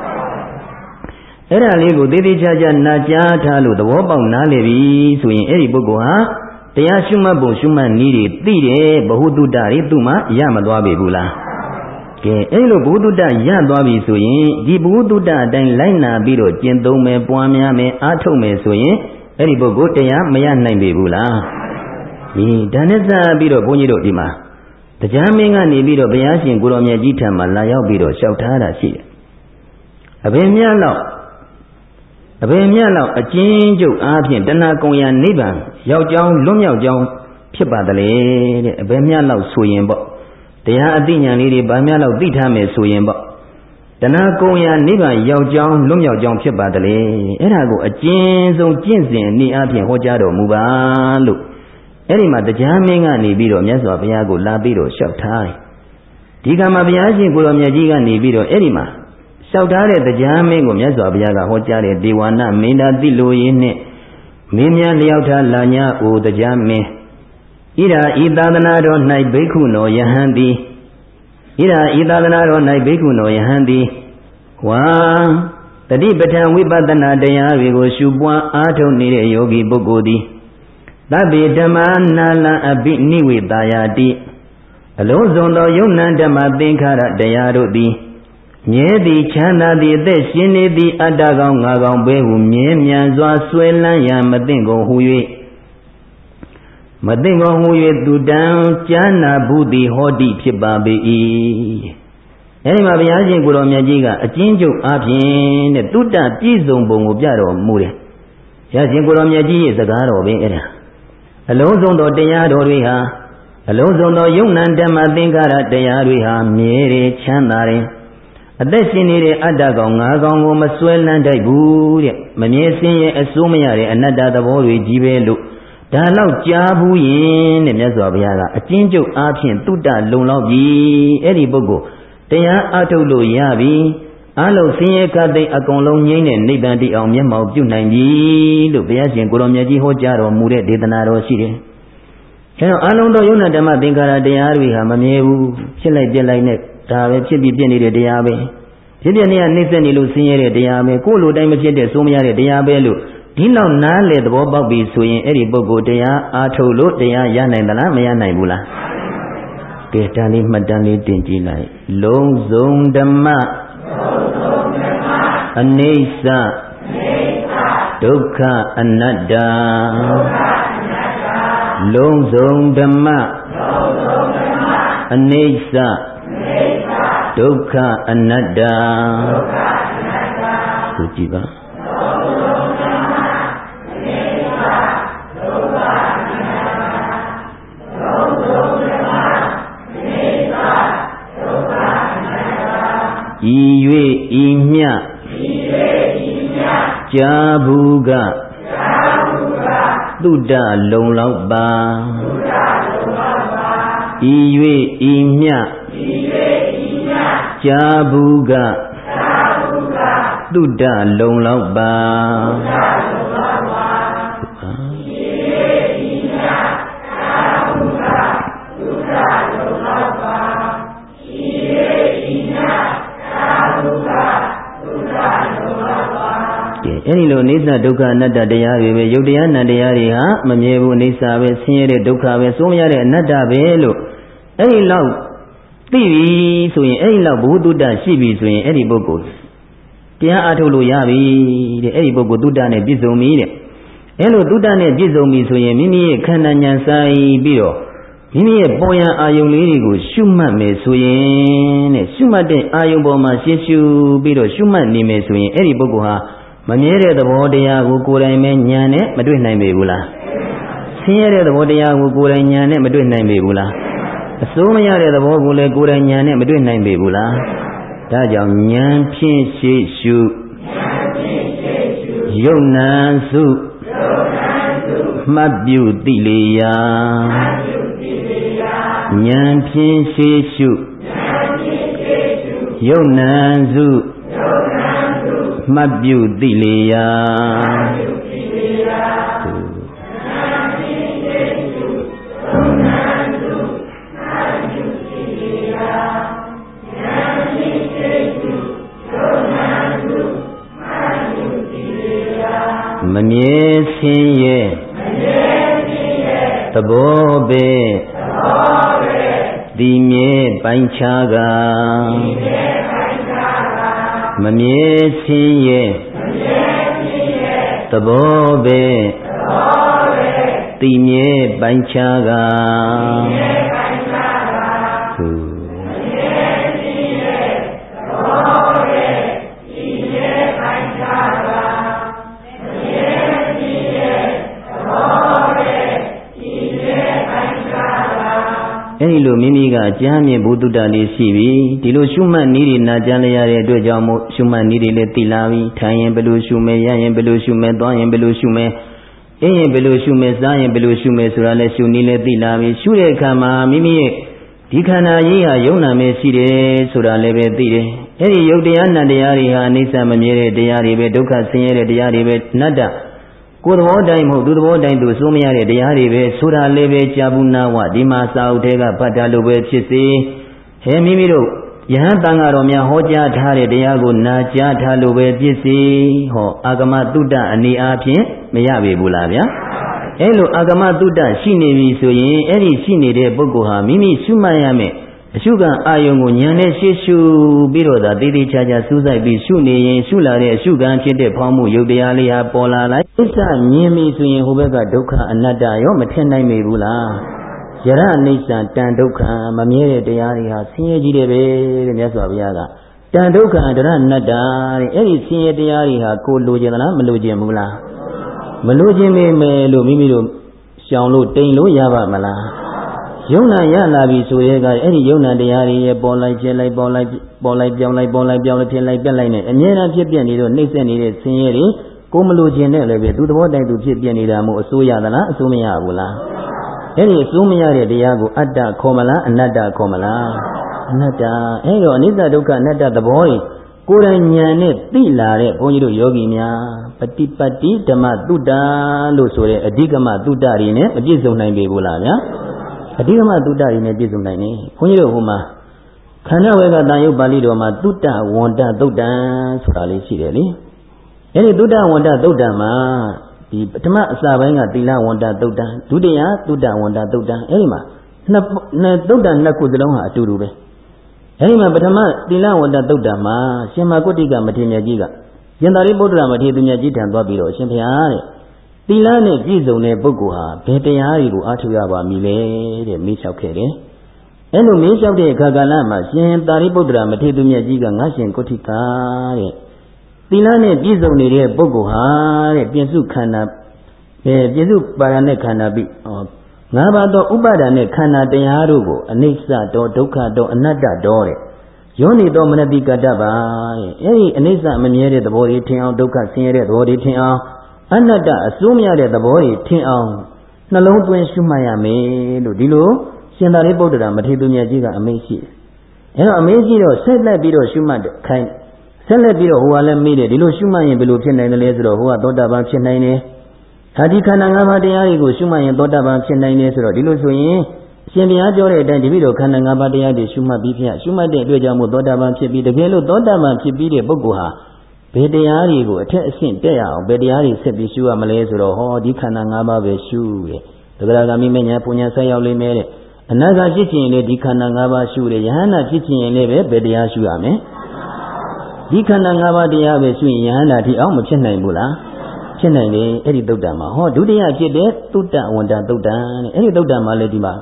အဲ့ဒါလေးကိုသေသေးချာချာနာကြားထားလို့သဘောပေါက်နားလည်ပြီဆိုရင်အဲ့ဒီပုဂ္ဂိုလ်ဟာတရားရှုမှတ်ပုံရှုမှတ်နည်းတွေသိတယ်ဘ ഹു တုတ္တတွေသူ့မှာရမသွားပေဘူးလား ကဲအဲ့လိုဘုဒ္ဓတရသွားပြီဆိုရင်ဒီဘုဒ္ဓတအတိုင်းလိုက်နာပြီးတော့ကျင့်သုံးမယ်ပွားများမယ်အားထုတ်မယ်ဆိုရင်အဲ့ဒီပုဂ္ဂိုလ်တရားမရနိုင်ပေဘူးလားဒီဒါနဲ့စပြီးတော့ဘုန်းကြီးတို့ဒီမှာတရားမင်းကနေပြီးတော့ဘုရားရှင်ကိုရောင်မြတ်ကြီးထံမှာလာရောက်ပြီးတော့လျှောက်ထားတာရှိတယ်အဘယ်မြတ်လောက်အဘယ်မြတ်လောက်အကျဉ်းချုပ်အားဖြင့်တဏှာကုံရနိဗ္ဗာန်ရောက်ကြောင်းလွတ်မြောက်ကြောင်းဖြစ်ပါတလေတဲ့အဘယ်မြတ်လောက်ဆိုရင်ပေါ့ တရားအသိဉာဏ်လေးတွေဗာများလောက်သိထားမယ်ဆိုရင်ပေါ့တဏှာကုံရာနိဗ္ဗာန်ရောက်ကြောင်းလွတ်မြောက်ကြောင်းဖြစ်ပါတလေအဲ့ဒါကိုအကျဉ်းဆုံးကျင့်စဉ်ဤအပြင်ဟောကြားတော်မူပါလို့အဲ့ဒီမှာတရားမင်းကနေပြီးတော့မြတ်စွာဘုရားကိုလာပြီးတော့လျှောက်ထားတယ်ဒီကမှာဘုရားရှင်ကိုတော်မြတ်ကြီးကနေပြီးတော့အဲ့ဒီမှာလျှောက်ထားတဲ့တရားမင်းကိုမြတ်စွာဘုရားကဟောကြားတဲ့ဒေဝနာမင်းသားတိလိုရင်းနဲ့မင်းများလျောက်ထားလာညာအိုတရားမင်း ဣရာဤသာသနာတော်၌ဘိက္ခုနောယဟန်သည်ဣရာဤသာသနာတော်၌ဘိက္ခုနောယဟန်သည်ဝါတတိပဋ္ဌာန်ဝိပဿနာတရားတွေကိုရှုပွားအားထုတ်နေတဲ့ယောဂီပုဂ္ဂိုလ်သည်သဗ္ဗေဓမ္မာနာလံအပိနိဝေတာယာတိအလုံးစုံသောယုံနံဓမ္မသင်္ခါရတရားတို့သည်မြဲသည်ချမ်းသာသည်အသက်ရှင်နေသည်အတ္တကောင်ငါကောင်ပဲဟုမြဲမြံစွာဆွဲလန်းရန်မသိကုန်ဟု၍ မသိကုန်ဟု၍သူတံကြာနာဘူးသည်ဟောတိဖြစ်ပါပေ၏အဲဒီမှာဘုရားရှင်ကိုတော်မြတ်ကြီးကအကျဉ်းချုပ်အားဖြင့်တဲ့တုတ္တပြည့်စုံပုံကိုပြတော်မူတယ်ဘုရားရှင်ကိုတော်မြတ်ကြီးရဲ့စကားတော်ပင်အဲ့ဒါအလုံးစုံသောတရားတော်တွေဟာအလုံးစုံသောယုံ nant ဓမ္မသင်္ကာရတရားတွေဟာမြဲတယ်ချမ်းသာတယ်အသက်ရှင်နေတဲ့အတ္တကောင်ငါးကောင်ကိုမစွဲလန်းတတ်ဘူးတဲ့မမြဲစင်းရဲ့အစိုးမရတဲ့အနတ္တသဘောတွေကြီးပဲလို့ ဒါတော့ကြားဘူးရင်တဲ့မြတ်စွာဘုရားကအကျဉ်းချုပ်အားဖြင့်တုတ္တလုံလောက်ပြီအဲ့ဒီပုဂ္ဂိုလ်တရားအထုတ်လို့ရပြီအလုံးစင်းရဲကတိတ်အကုန်လုံးငြိမ့်တဲ့နိဗ္ဗာန်တည်အောင်မျက်မှောက်ပြုနိုင်ပြီလို့ဘုရားရှင်ကိုရောမြတ်ကြီးဟောကြားတော်မူတဲ့ဒေသနာတော်ရှိတယ်အဲတော့အလုံးသောယုံနာဓမ္မသင်္ကာရတရားတွေဟာမမြဲဘူးဖြစ်လိုက်ပြက်လိုက်နဲ့ဒါပဲဖြစ်ပြီးပြက်နေတဲ့တရားပဲဖြစ်ပြနေရနှိမ့်ဆက်နေလို့ဆင်းရဲတဲ့တရားပဲကိုယ်လိုတိုင်းမဖြစ်တဲ့စိုးမရတဲ့တရားပဲလို့ ဒီလောက်နားလေသဘောပေါက်ပြီဆိုရင်အဲ့ဒီပုဂ္ဂိုလ်တရားအားထုတ်လို့တရားရနိုင်သလားမရနိုင်ဘူးလားကဲတန်လေးမှတ်တမ်းလေးတင်ကြည့်လိုက်လုံးစုံဓမ္မအနိစ္စဒုက္ခအနတ္တလုံးစုံဓမ္မအနိစ္စဒုက္ခအနတ္တဆိုကြည့်ပါ ဤ၍ဤမြကြာဘူးကသုတ္တလုံလောက်ပါဤ၍ဤမြကြာဘူးကသုတ္တလုံလောက်ပါ အဲဒီလိုအိဋ္ဌဒုက္ခအနတ္တတရားတွေပဲယုတ်တရားနတ်တရားတွေဟာမမြဲဘူးအိဋ္ဌပဲဆင်းရဲတဲ့ဒုက္ခပဲစိုးမရတဲ့အနတ္တပဲလို့အဲဒီလောက်သိပြီဆိုရင်အဲ့ဒီလောက်ဘုသူတ္တရှိပြီဆိုရင်အဲ့ဒီပုဂ္ဂိုလ်တရားအားထုတ်လို့ရပြီတဲ့အဲ့ဒီပုဂ္ဂိုလ်တုတ္တနဲ့ပြည့်စုံပြီတဲ့အဲ့လိုတုတ္တနဲ့ပြည့်စုံပြီဆိုရင်မိမိရဲ့ခန္ဓာဉာဏ်ဆိုင်ပြီးတော့မိမိရဲ့ပေါ်ရန်အာယုံလေးတွေကိုရှုမှတ်မယ်ဆိုရင်တဲ့ရှုမှတ်တဲ့အာယုံပေါ်မှာရှင်းရှုပြီးတော့ရှုမှတ်နေမယ်ဆိုရင်အဲ့ဒီပုဂ္ဂိုလ်ဟာ မမြဲတဲ့သဘောတရားကိုကိုယ်တိုင်ပဲဉာဏ်နဲ့မတွေ့နိုင်ပေဘူးလားဆင်းရဲတဲ့သဘောတရားကိုကိုယ်တိုင်ဉာဏ်နဲ့မတွေ့နိုင်ပေဘူးလားအစိုးမရတဲ့သဘောကိုလည်းကိုယ်တိုင်ဉာဏ်နဲ့မတွေ့နိုင်ပေဘူးလားဒါကြောင့်ဉာဏ်ဖြင့်ရှိရှုယုံနာစုမှတ်ပြုတိလေယာဉာဏ်ဖြင့်ရှိရှုယုံနာစု မှတ်ပြုတိလေယာမမြဲဆင်းရဲသဘောပဲဒီမြဲပိုင်းခြားကမ မြဲဆင်းရဲသဘောပဲဒီမြဲပိုင်းခြားက အဲဒီလိုမိမိကအကျမ်းမြင်ဘုဒ္ဓတာလေးရှိပြီဒီလိုရှုမှတ်နည်းတွေနာကြလျရတဲ့အတွက်ကြောင့်မို့ရှုမှတ်နည်းတွေလည်းသိလာပြီထိုင်ရင်ဘယ်လိုရှုမယ်ရရင်ဘယ်လိုရှုမယ်သွားရင်ဘယ်လိုရှုမယ်အင်းရင်ဘယ်လိုရှုမယ်စားရင်ဘယ်လိုရှုမယ်ဆိုတာလဲရှုနည်းလဲသိလာပြီရှုတဲ့အခါမှာမိမိရဲ့ဒီခန္ဓာကြီးဟာယုံနာမဲ့ရှိတယ်ဆိုတာလည်းပဲသိတယ်အဲ့ဒီယုတ်တရားနတ်တရားတွေဟာအိဋ္ဌမမြဲတဲ့တရားတွေပဲဒုက္ခဆင်းရဲတဲ့တရားတွေပဲနတ္တ ကိုယ်သဘောတိုင်းမဟုတ်သူသဘောတိုင်းသူစိုးမရတဲ့တရားတွေပဲဆိုတာလည်းပဲကြာဘူးနာဝဒီမှာစာအုပ်ထဲကဖတ်တာလို့ပဲဖြစ်စေဟဲမိမိတို့ယဟန်တန်ဃာတော်များဟောကြားထားတဲ့တရားကိုနာကြားထားလို့ပဲဖြစ်စေဟောအာဂမတုတ္တအနေအားဖြင့်မရပေဘူးလားဗျာအဲလိုအာဂမတုတ္တရှိနေပြီဆိုရင်အဲ့ဒီရှိနေတဲ့ပုဂ္ဂိုလ်ဟာမိမိရှုမှတ်ရမယ်အရှုခံအာယုံကိုဉာဏ်နဲ့ရှေ့ရှုပြီးတော့သာတည်တည်ချာချာစူးစိုက်ပြီးရှုနေရင်ရှုလာတဲ့အရှုခံဖြစ်တဲ့ဖောင်းမှုယုတ်တရားလေးဟာပေါ်လာလိုက် သစ္စာမြင်ပြီဆိုရင်ဟိုဘက်ကဒုက္ခအနတ္တရောမထင်နိုင်မိဘူးလားယရအိဋ္ဌတန်ဒုက္ခမမြဲတဲ့တရားတွေဟာဆင်းရဲကြီးတယ်ပဲတဲ့မြတ်စွာဘုရားကတန်ဒုက္ခဒရဏတ္တာတဲ့အဲ့ဒီဆင်းရဲတရားတွေဟာကိုလိုချင်သလားမလိုချင်ဘူးလားမလိုချင်ပေမဲ့လို့မိမိတို့ရှောင်လို့တိမ်လို့ရပါမလားယုံနာရလာပြီဆိုရဲကအဲ့ဒီယုံနာတရားတွေရဲ့ပေါ်လိုက်ဖြစ်လိုက်ပေါ်လိုက်ပေါ်လိုက်ပြောင်းလိုက်ပေါ်လိုက်ပြောင်းလိုက်ဖြစ်လိုက်ပြက်လိုက်နဲ့အမြဲတမ်းဖြစ်ပြနေတော့နှိမ့်ဆက်နေတဲ့ဆင်းရဲတွေ ကိုမလိုချင်တဲ့လည်းပဲသူသဘောတိုင်းသူဖြစ်ပြနေတာမို့အစိုးရသလားအစိုးမရဘူးလားအဲ့ဒီအစိုးမရတဲ့တရားကိုအတ္တခေါ်မလားအနတ္တခေါ်မလားအနတ္တအဲ့တော့အနိစ္စဒုက္ခအနတ္တသဘောတွေကိုယ်တိုင်ဉာဏ်နဲ့သိလာတဲ့ဘုန်းကြီးတို့ယောဂီများပฏิပတ်တိဓမ္မတုတ္တလို့ဆိုတဲ့အဓိကမတုတ္တတွေနဲ့အပြည့်စုံနိုင်ပြီဘူးလားဗျာအဓိကမတုတ္တတွေနဲ့ပြည့်စုံနိုင်နေဘုန်းကြီးတို့ဟိုမှာခန္ဓာဝေကတန်ယုတ်ပါဠိတော်မှာတုတ္တဝန္တသုတ်တံဆိုတာလေးရှိတယ်လေ အဲဒီတုတ္တဝန္တသုတ်တံမှာဒီပထမအစပိုင်းကသီလဝန္တသုတ်တံဒုတိယတုတ္တဝန္တသုတ်တံအဲဒီမှာနှစ်နှစ်သုတ်တံနှစ်ခုစလုံးဟာအတူတူပဲအဲဒီမှာပထမသီလဝန္တသုတ်တံမှာရှင်မကုဋ္ဌိကမထေရမြတ်ကြီးကရှင်သာရိပုတ္တရာမထေရသူမြတ်ကြီးထံသွားပြီးတော့အရှင်ဘုရားတဲ့သီလနဲ့ပြည့်စုံတဲ့ပုဂ္ဂိုလ်ဟာဘယ်တရားတွေကိုအားထုတ်ရပါမည်လဲတဲ့မေးလျှောက်ခဲ့တယ်။အဲလိုမေးလျှောက်တဲ့အခါကာလမှာရှင်သာရိပုတ္တရာမထေရသူမြတ်ကြီးကငါရှင်ကုဋ္ဌိကာတဲ့ သီလနဲ့ပြည့်စုံနေတဲ့ပုဂ္ဂိုလ်ဟာတဲ့ပြစ္စုခန္ဓာအဲပြစ္စုပါရနဲ့ခန္ဓာပြီငါးပါးသောဥပါဒာနဲ့ခန္ဓာတရားတို့ကိုအနိစ္စတောဒုက္ခတောအနတ္တတောတဲ့ယောနိသောမနတိကတ္တပါတဲ့အဲဒီအနိစ္စမမြဲတဲ့သဘောတွေထင်အောင်ဒုက္ခဆင်းရဲတဲ့သဘောတွေထင်အောင်အနတ္တအစိုးမရတဲ့သဘောတွေထင်အောင်နှလုံးသွင်းရှုမှတ်ရမယ်လို့ဒီလိုရှင်သာရိပုတ္တရာမထေရသူမြတ်ကြီးကအမိန့်ရှိတယ်။အဲတော့အမိန့်ရှိတော့ဆက်လက်ပြီးတော့ရှုမှတ်ခိုင်း ဆက်လက်ပြီးတော့ဟိုကလည်းမေးတယ်ဒီလိုရှုမှတ်ရင်ဘယ်လိုဖြစ်နိုင်တယ်လဲဆိုတော့ဟိုကသောတာပန်ဖြစ်နိုင်တယ်။ဒါဒီခန္ဓာ၅ပါးတရားတွေကိုရှုမှတ်ရင်သောတာပန်ဖြစ်နိုင်တယ်ဆိုတော့ဒီလိုဆိုရင်အရှင်ဘုရားပြောတဲ့အတိုင်းတပည့်တော်ခန္ဓာ၅ပါးတရားတွေရှုမှတ်ပြီးဖျက်ရှုမှတ်တဲ့အတွက်ကြောင့်မို့သောတာပန်ဖြစ်ပြီးတကယ်လို့သောတာပန်ဖြစ်ပြီးတဲ့ပုဂ္ဂိုလ်ဟာဘယ်တရားတွေကိုအထက်အဆင့်တက်ရအောင်ဘယ်တရားတွေဆက်ပြီးရှုရမလဲဆိုတော့ဟောဒီခန္ဓာ၅ပါးပဲရှုတဲ့တဂရဂမိမညာပူညာဆက်ရောက်လိမ့်မယ်တဲ့အနာဂတ်ဖြစ်ခြင်းလေဒီခန္ဓာ၅ပါးရှုတယ်ယဟန္တာဖြစ်ခြင်းလေပဲဘယ်တရားရှုရမလဲ ဒီခန္ဓာ၅ပါးတရားပဲရှုရင်ယဟန္တာထိအောင်မဖြစ်နိုင်ဘူးလားဖြစ်နိုင်တယ်အဲ့ဒီသုတ်တံမှာဟောဒုတိယဖြစ်တဲ့သုတ္တဝန္တသုတ်တံတဲ့အဲ့ဒီသုတ်တံမှာလည်းဒီမှာ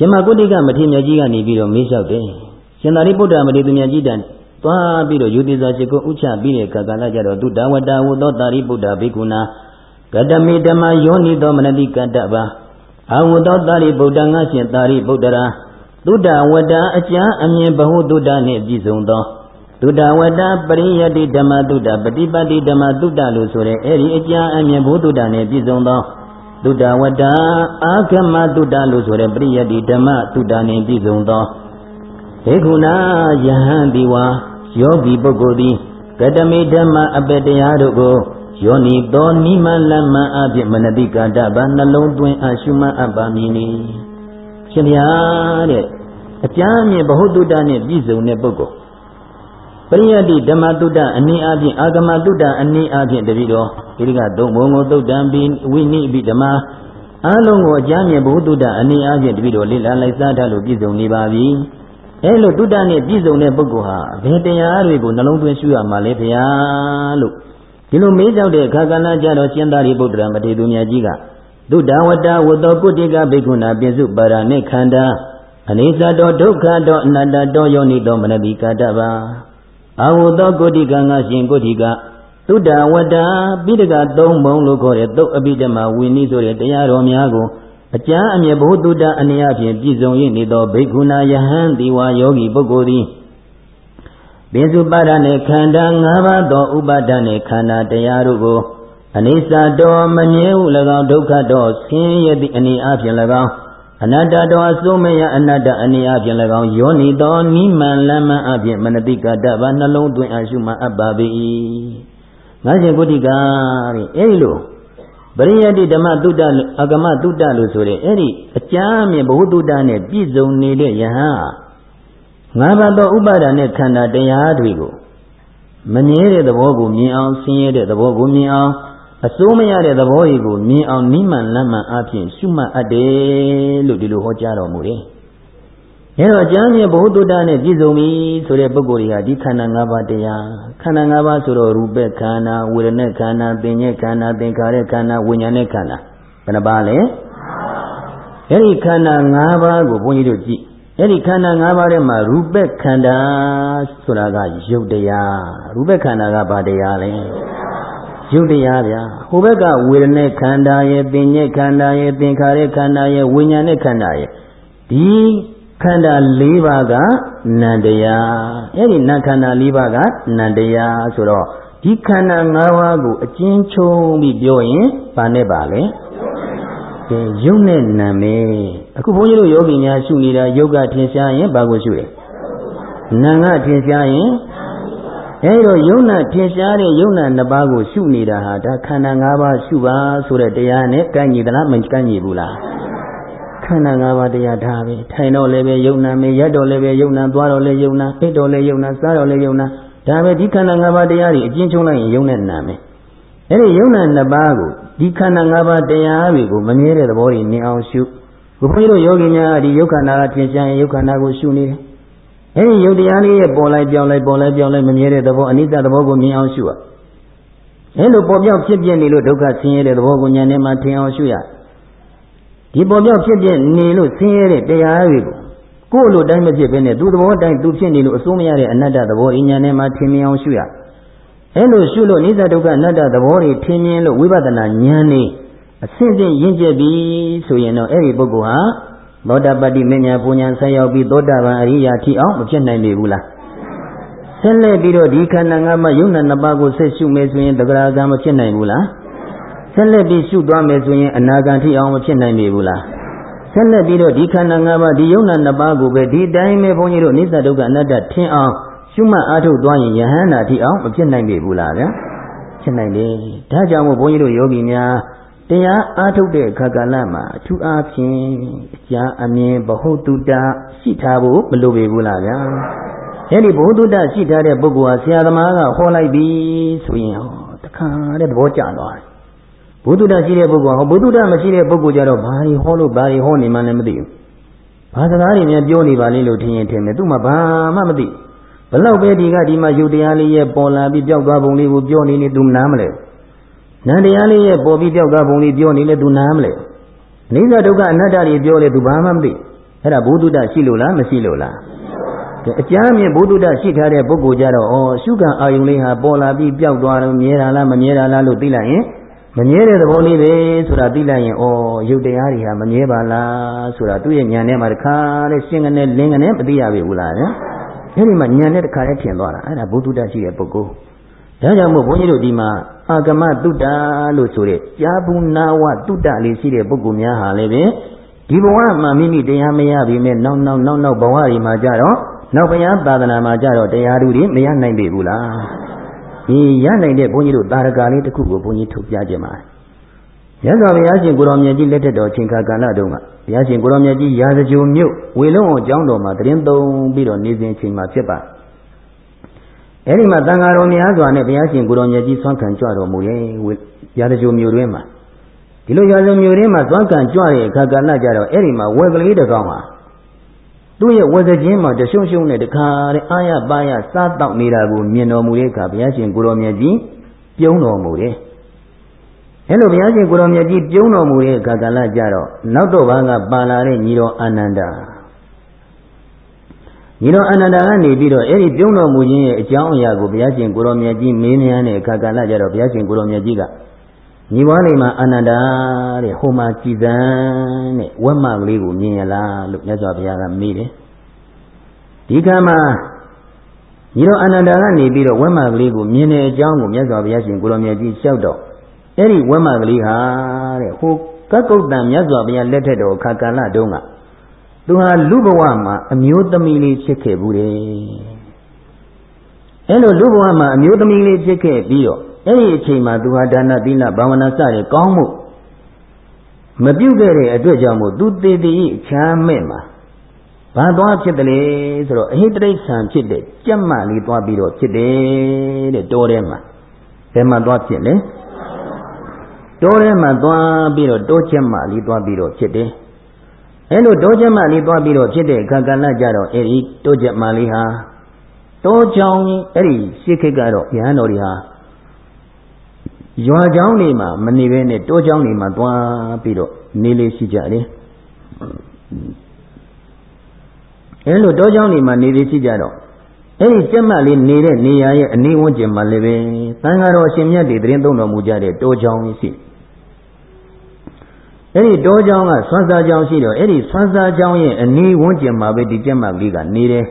ယမကုဋ္ဌိကမထေရမြတ်ကြီးကနေပြီးတော့မေးလျှောက်တယ်ရှင်သာရိပုတ္တရာမထေရမြတ်ကြီးတန်သွားပြီးတော့ယူတိဇာရှိကိုဥချပြီးတဲ့ကာကလကြတော့သူတဝတဝသောတာရိပုတ္တဘိက္ခုနာကတမေဓမ္မယောနိသောမနတိကတ္တပါအာဝသောတာရိပုတ္တငါရှင်တာရိပုတ္တရာသုဒ္ဓဝတ္တအကျမ်းအမြင်ဘဟုသုဒ္ဓနှင့်ပြည့်စုံသော သုဒ္ဓဝတ္တပရိယတိဓမ္မသုဒ္ဓပฏิပတ်တိဓမ္မသုဒ္ဓလို့ဆိုတဲ့အဲ့ဒီအကျမ်းအမြင်ဘုသုဒ္ဓနှင့်ပြည့်စုံသောသုဒ္ဓဝတ္တအာဂမသုဒ္ဓလို့ဆိုတဲ့ပရိယတိဓမ္မသုဒ္ဓနှင့်ပြည့်စုံသောဘေကုဏယဟန်ဒီဝါယောဂီပုဂ္ဂိုလ်သည်ကတမိဓမ္မအပတတရားတို့ကိုယောနိသောနိမလမ္မအဖြစ်မနတိကာတဗနှလုံးသွင်းအရှုမအပ်ပါမည်နီရှင်ဗျာတဲ့အကျမ်းမြင်ဘဟုတုတ္တနဲ့ပြည့်စုံတဲ့ပုဂ္ဂိုလ် ပရိယတိဓမ္မတုတ္တအနည်းအားဖြင့်အာဂမတုတ္တအနည်းအားဖြင့်တပိတော်ဒီကသုံးဘုံကိုသုတ်တံပြီးဝိနိပိဓမ္မအလုံးကိုအကျမ်းမြင်ဘဟုတုတ္တအနည်းအားဖြင့်တပိတော်လေ့လာလိုက်စားထားလို့ပြည့်စုံနေပါပြီအဲလိုတုတ္တနဲ့ပြည့်စုံတဲ့ပုဂ္ဂိုလ်ဟာဘယ်တရားတွေကိုနှလုံးသွင်းရှုရမှာလဲဗျာလို့ဒီလိုမေးကြောက်တဲ့အခါကလည်းကြတော့ရှင်သာရိပုတ္တရာမထေရသူမြတ်ကြီးကသုဒ္ဓဝတ္တဝတ္တောကုတ္တိကဘိက္ခုနာပိစုပါရဏိခန္ဓာအနိစ္စတောဒုက္ခတောအနတ္တတောယောနိတောမနတိကာတပါ အာဟုသောကုတ္တိကငါရှင်ကုတ္တိကသုဒ္ဓဝတ္တပိဋကသုံးပုံလို့ခေါ်တဲ့သုတ်အပိဓမ္မာဝိနည်းဆိုတဲ့တရားတော်များကိုအကျမ်းအမြဲဘုသူတ္တအနေအချင်းပြည့်စုံရနေသောဘိက္ခုနာယဟန်ဒီဝါယောဂီပုဂ္ဂိုလ်သည်ပိစုပါဒနဲ့ခန္ဓာ၅ပါးသောဥပါဒနဲ့ခန္ဓာတရားတို့ကိုအနိစ္စတော်မမြဲဟု၎င်းဒုက္ခတော်ဆင်းရဲသည့်အနေအချင်း၎င်း အနတ္တတော်အစိုးမယအနတ္တအနေအချင်း၎င်းယောနီတော်နိမန်လမ္မအပြင်မနတိကတဘာနှလုံးသွင်းအရှုမှအပ်ပါပေ၏ငါရှင်ကုတိကတဲ့အဲဒီလိုပရိယတိဓမ္မတုတ္တအကမတုတ္တလို့ဆိုတဲ့အဲ့ဒီအကျမ်းမြင်ဘုတုတ္တနဲ့ပြည့်စုံနေတဲ့ယဟန်ငါးပါးသောဥပါဒာနဲ့ခန္ဓာတရားတွေကိုမမြဲတဲ့သဘောကိုမြင်အောင်ဆင်းရဲတဲ့သဘောကိုမြင်အောင် အစိုးမရတဲ့သဘောတွေကိုမြင်အောင်နိမန်လမ်းမှန်အဖြစ်ရှုမှတ်အပ်တယ်လို့ဒီလိုဟောကြားတော်မူတယ်။အဲတော့ကျမ်းမြေဘုဒ္ဓတနဲ့ပြည့်စုံပြီဆိုတဲ့ပုဂ္ဂိုလ်တွေဟာဒီခန္ဓာ၅ပါးတရားခန္ဓာ၅ပါးဆိုတော့ရူပခန္ဓာဝေဒနာခန္ဓာသင်္ညက်ခန္ဓာသင်္ခါရခန္ဓာဝိညာဉ်နဲ့ခန္ဓာဘယ်နှပါလဲ။အဲဒီခန္ဓာ၅ပါးကိုဘုန်းကြီးတို့ကြည့်အဲ့ဒီခန္ဓာ၅ပါးထဲမှာရူပခန္ဓာဆိုတာကယုတ်တရားရူပခန္ဓာကဘာတရားလဲ ယုတ်တရားဗျာဟိုဘက်ကဝေဒနာခန္ဓာရဲ့ပင်ညက်ခန္ဓာရဲ့သင်္ခါရခန္ဓာရဲ့ဝိညာဉ်နဲ့ခန္ဓာရဲ့ဒီခန္ဓာ၄ပါးကနန္တရားအဲ့ဒီနတ်ခန္ဓာ၄ပါးကနန္တရားဆိုတော့ဒီခန္ဓာ၅ပါးကိုအကျဉ်းချုပ်ပြီးပြောရင်ဘာနဲ့ပါလဲကဲယုတ်နဲ့နာမည်အခုဘုန်းကြီးတို့ယောဂီများရှုနေတာယုတ်ကထင်ရှားရင်ဘာကိုရှုလဲနာငါထင်ရှားရင် အဲဒါယုံနာထင်ရှားတဲ့ယုံနာနှစ်ပါးကိုရှုနေတာဟာဒါခန္ဓာ၅ပါးရှုပါဆိုတဲ့တရားနဲ့ကန့်ညီသလားမကန့်ညီဘူးလားခန္ဓာ၅ပါးတရားဒါပဲထိုင်တော့လည်းပဲယုံနာမေရက်တော့လည်းပဲယုံနာသွားတော့လည်းယုံနာအိတ်တော့လည်းယုံနာစားတော့လည်းယုံနာဒါပဲဒီခန္ဓာ၅ပါးတရားတွေအကျဉ်းချုံးလိုက်ရင်ယုံနဲ့နာမယ်အဲ့ဒီယုံနာနှစ်ပါးကိုဒီခန္ဓာ၅ပါးတရားတွေကိုမမြဲတဲ့သဘောတွေမြင်အောင်ရှုဘုရားတို့ယောဂီများဒီယုတ်ခန္ဓာကထင်ရှားရင်ယုတ်ခန္ဓာကိုရှုနေတယ် အဲဒီယုတ်တရားလေးရဲ့ပေါ်လိုက်ပြောင်းလိုက်ပေါ်လိုက်ပြောင်းလိုက်မမြဲတဲ့သဘောအနိစ္စသဘောကိုမြင်အောင်ရှုရအဲလိုပေါ်ပြောင်းဖြစ်ပြနေလို့ဒုက္ခဆင်းရဲတဲ့သဘောကိုဉာဏ်နဲ့မှထင်အောင်ရှုရဒီပေါ်ပြောင်းဖြစ်ပြနေလို့ဆင်းရဲတဲ့တရားတွေကိုကိုယ်လိုတိုင်းမဖြစ်ဘဲနဲ့သူသဘောတိုင်းသူဖြစ်နေလို့အစိုးမရတဲ့အနတ္တသဘောဉာဏ်နဲ့မှထင်မြင်အောင်ရှုရအဲလိုရှုလို့နိစ္စဒုက္ခအနတ္တသဘောတွေထင်မြင်လို့ဝိပဿနာဉာဏ်နဲ့အဆင့်ဆင့်ရင့်ကျက်ပြီဆိုရင်တော့အဲ့ဒီပုဂ္ဂိုလ်ဟာ သောတာပတ္တိမညာပူညာဆက်ရောက်ပြီးသောတာပန်အရိယာထိအောင်မဖြစ်နိုင်ပြီဘူးလားဆက်လက်ပြီးတော့ဒီခန္ဓာငါးပါးယုံနာနှစ်ပါးကိုဆက်ရှုမယ်ဆိုရင်တဂရကံမဖြစ်နိုင်ဘူးလားဆက်လက်ပြီးရှုသွားမယ်ဆိုရင်အနာဂံထိအောင်မဖြစ်နိုင်ပြီဘူးလားဆက်လက်ပြီးတော့ဒီခန္ဓာငါးပါးဒီယုံနာနှစ်ပါးကိုပဲဒီတိုင်းပဲဘုန်းကြီးတို့နိစ္စဒုက္ခအနတ္တထင်အောင်ရှုမှတ်အားထုတ်သွားရင်ယဟန္တာထိအောင်မဖြစ်နိုင်ပြီဘူးလားဗျာဖြစ်နိုင်တယ်ဒါကြောင့်မို့ဘုန်းကြီးတို့ယောဂီများ တရားအားထုတ်တဲ့ခါကာလမှာအထူးအားဖြင့်အကြာအမြင်ဘ ਹੁ တုတရှိထားဖို့မလိုပေဘူးလားဗျာအဲ့ဒီဘ ਹੁ တုတရှိထားတဲ့ပုဂ္ဂိုလ်ဟာဆရာသမားကဟောလိုက်ပြီဆိုရင်ဟောတခါတဲ့သဘောကျသွားတယ်ဘုဒ္ဓရှိတဲ့ပုဂ္ဂိုလ်ဟောဘုဒ္ဓမရှိတဲ့ပုဂ္ဂိုလ်ကြတော့ဘာတွေဟောလို့ဘာတွေဟောနေမှလည်းမသိဘူးဘာစကားတွေများပြောနေပါလိမ့်လို့ထင်ရင်ထင်မယ်သူမှဘာမှမသိဘလောက်ပဲဒီကဒီမှာယုတ်တရားလေးရဲ့ပေါ်လာပြီးပျောက်သွားပုံလေးကိုပြောနေနေသူနားမလဲဘူး နန္တရားလေးရဲ့ပေါ်ပြီးပြောက်သွားပုံလေးပြောနေလဲသူနားမလဲအနိစ္စဒုက္ခအနတ္တတွေပြောလဲသူဘာမှမသိအဲ့ဒါဘုဒ္ဓရှိလို့လားမရှိလို့လားအကျမ်းမြင်ဘုဒ္ဓရှိထားတဲ့ပုဂ္ဂိုလ်ကြတော့ဩရှုခံအာယုံလေးဟာပေါ်လာပြီးပျောက်သွားတော့မြဲတာလားမမြဲတာလားလို့သိလိုက်ရင်မမြဲတဲ့သဘောလေးပဲဆိုတာသိလိုက်ရင်ဩရုပ်တရားတွေဟာမမြဲပါလားဆိုတာသူ့ရဲ့ဉာဏ်ထဲမှာတခါတဲ့ရှင်းကနေလင်းကနေမသိရပြီဘူးလားဗျအဲ့ဒီမှာဉာဏ်နဲ့တခါနဲ့ထင်သွားတာအဲ့ဒါဘုဒ္ဓရှိတဲ့ပုဂ္ဂိုလ် ဒါကြောင့်မို့ဘုန်းကြီးတို့ဒီမှာအာဂမတုတ္တလို့ဆိုတဲ့ကြာဘူးနာဝတုတ္တလေးရှိတဲ့ပုဂ္ဂိုလ်များဟာလည်းပဲဒီဘဝမှာမိမိတရားမရပြီမဲ့နောက်နောက်နောက်နောက်ဘဝတွေမှာကြတော့နောက်ဘုရားသာသနာမှာကြတော့တရားဓုတွေမရနိုင်ပြီဘူးလားဒီရနိုင်တဲ့ဘုန်းကြီးတို့တာရကလေးတစ်ခုကိုဘုန်းကြီးထုတ်ပြခြင်းပါရသော်ဘုရားရှင်ကိုရောင်မြတ်ကြီးလက်ထက်တော်ချိန်ခါကာလတုန်းကဘုရားရှင်ကိုရောင်မြတ်ကြီးရာဇဂျုံမြို့ဝေလုံးအောင်ကျောင်းတော်မှာတရင်သုံးပြီးတော့နေစဉ်ချိန်မှာဖြစ်ပါ အဲ့ဒီမှာတန်ဃာတော်များစွာနဲ့ဘုရားရှင်ကိုတော်မြတ်ကြီးဆွမ်းခံကြွတော်မူရဲ့ရာဇဂျိုမြို့တွင်မှာဒီလိုရာဇဂျိုမြို့တွင်မှာဆွမ်းခံကြွတဲ့အခါကလည်းကြတော့အဲ့ဒီမှာဝယ်ကလေးတစ်ကောင်ဟာသူ့ရဲ့ဝယ်စခြင်းမှာတရှုံရှုံနဲ့တခါတဲ့အာရပါရစားတောက်နေတာကိုမြင်တော်မူတဲ့အခါဘုရားရှင်ကိုတော်မြတ်ကြီးပြုံးတော်မူတယ်အဲ့လိုဘုရားရှင်ကိုတော်မြတ်ကြီးပြုံးတော်မူတဲ့အခါကလည်းကြတော့နောက်တော့ဘာကပါလာတဲ့ညီတော်အာနန္ဒာ ညီတော်အနန္ဒာကနေပြီးတော့အဲ့ဒီပြုံးတော်မူခြင်းရဲ့အကြောင်းအရာကိုဘုရားရှင်ကိုရောမြတ်ကြီးမေးမြန်းတဲ့အခါကလည်းကြတော့ဘုရားရှင်ကိုရောမြတ်ကြီးကညီမလေးမှာအနန္ဒာတဲ့ဟိုမှာကြည်စံတဲ့ဝက်မကလေးကိုမြင်ရလားလို့မြတ်စွာဘုရားကမေးတယ်ဒီကမှာညီတော်အနန္ဒာကနေပြီးတော့ဝက်မကလေးကိုမြင်တဲ့အကြောင်းကိုမြတ်စွာဘုရားရှင်ကိုရောမြတ်ကြီးလျှောက်တော့အဲ့ဒီဝက်မကလေးဟာတဲ့ဟိုကကုတ်တန်မြတ်စွာဘုရားလက်ထက်တော်ခါကာလတုန်းက သူဟာလူဘဝမှာအမျိုးသမီးလေးဖြစ်ခဲ့ဘူးတယ်အဲ့လိုလူဘဝမှာအမျိုးသမီးလေးဖြစ်ခဲ့ပြီးတော့အဲ့ဒီအချိန်မှာသူဟာဒါနသီလဘာဝနာစတဲ့ကောင်းမှုမပြုတ်ခဲ့တဲ့အတွက်ကြောင့်မို့သူတည်တည်ချမ်းမဲ့မှာဘာသွားဖြစ်တယ်လဲဆိုတော့အဟိတရိษံဖြစ်တဲ့ကြက်မလေးသွားပြီးတော့ဖြစ်တယ်တဲ့တောထဲမှာဘယ်မှာသွားဖြစ်လဲတောထဲမှာသွားပြီးတော့တောချက်မလေးသွားပြီးတော့ဖြစ်တယ် အဲလိုတောကျမလေးသွားပြီးတော့ဖြစ်တဲ့အခါကဏ္ဍကြတော့အဲဒီတောကျမလေးဟာတောကြောင်အဲဒီရှေးခေတ်ကတော့ဗျာတော်တွေဟာရွာကြောင်တွေမှာမနေဘဲနဲ့တောကြောင်တွေမှာသွားပြီးတော့နေလေရှိကြတယ်အဲလိုတောကြောင်တွေမှာနေလေရှိကြတော့အဲဒီကျက်မလေးနေတဲ့နေရာရဲ့အနီးဝန်းကျင်မှာလည်းပဲသံဃာတော်ရှင်မြတ်တွေတရင်သုံးတော်မူကြတဲ့တောကြောင်ရှိတယ် အဲ့ဒီတောကြောင်ကဆွမ်းစားကြောင်ရှိတော့အဲ့ဒီဆွမ်းစားကြောင်ရဲ့အနီးဝန်းကျင်မှာပဲဒီကျက်မလေးကနေတယ်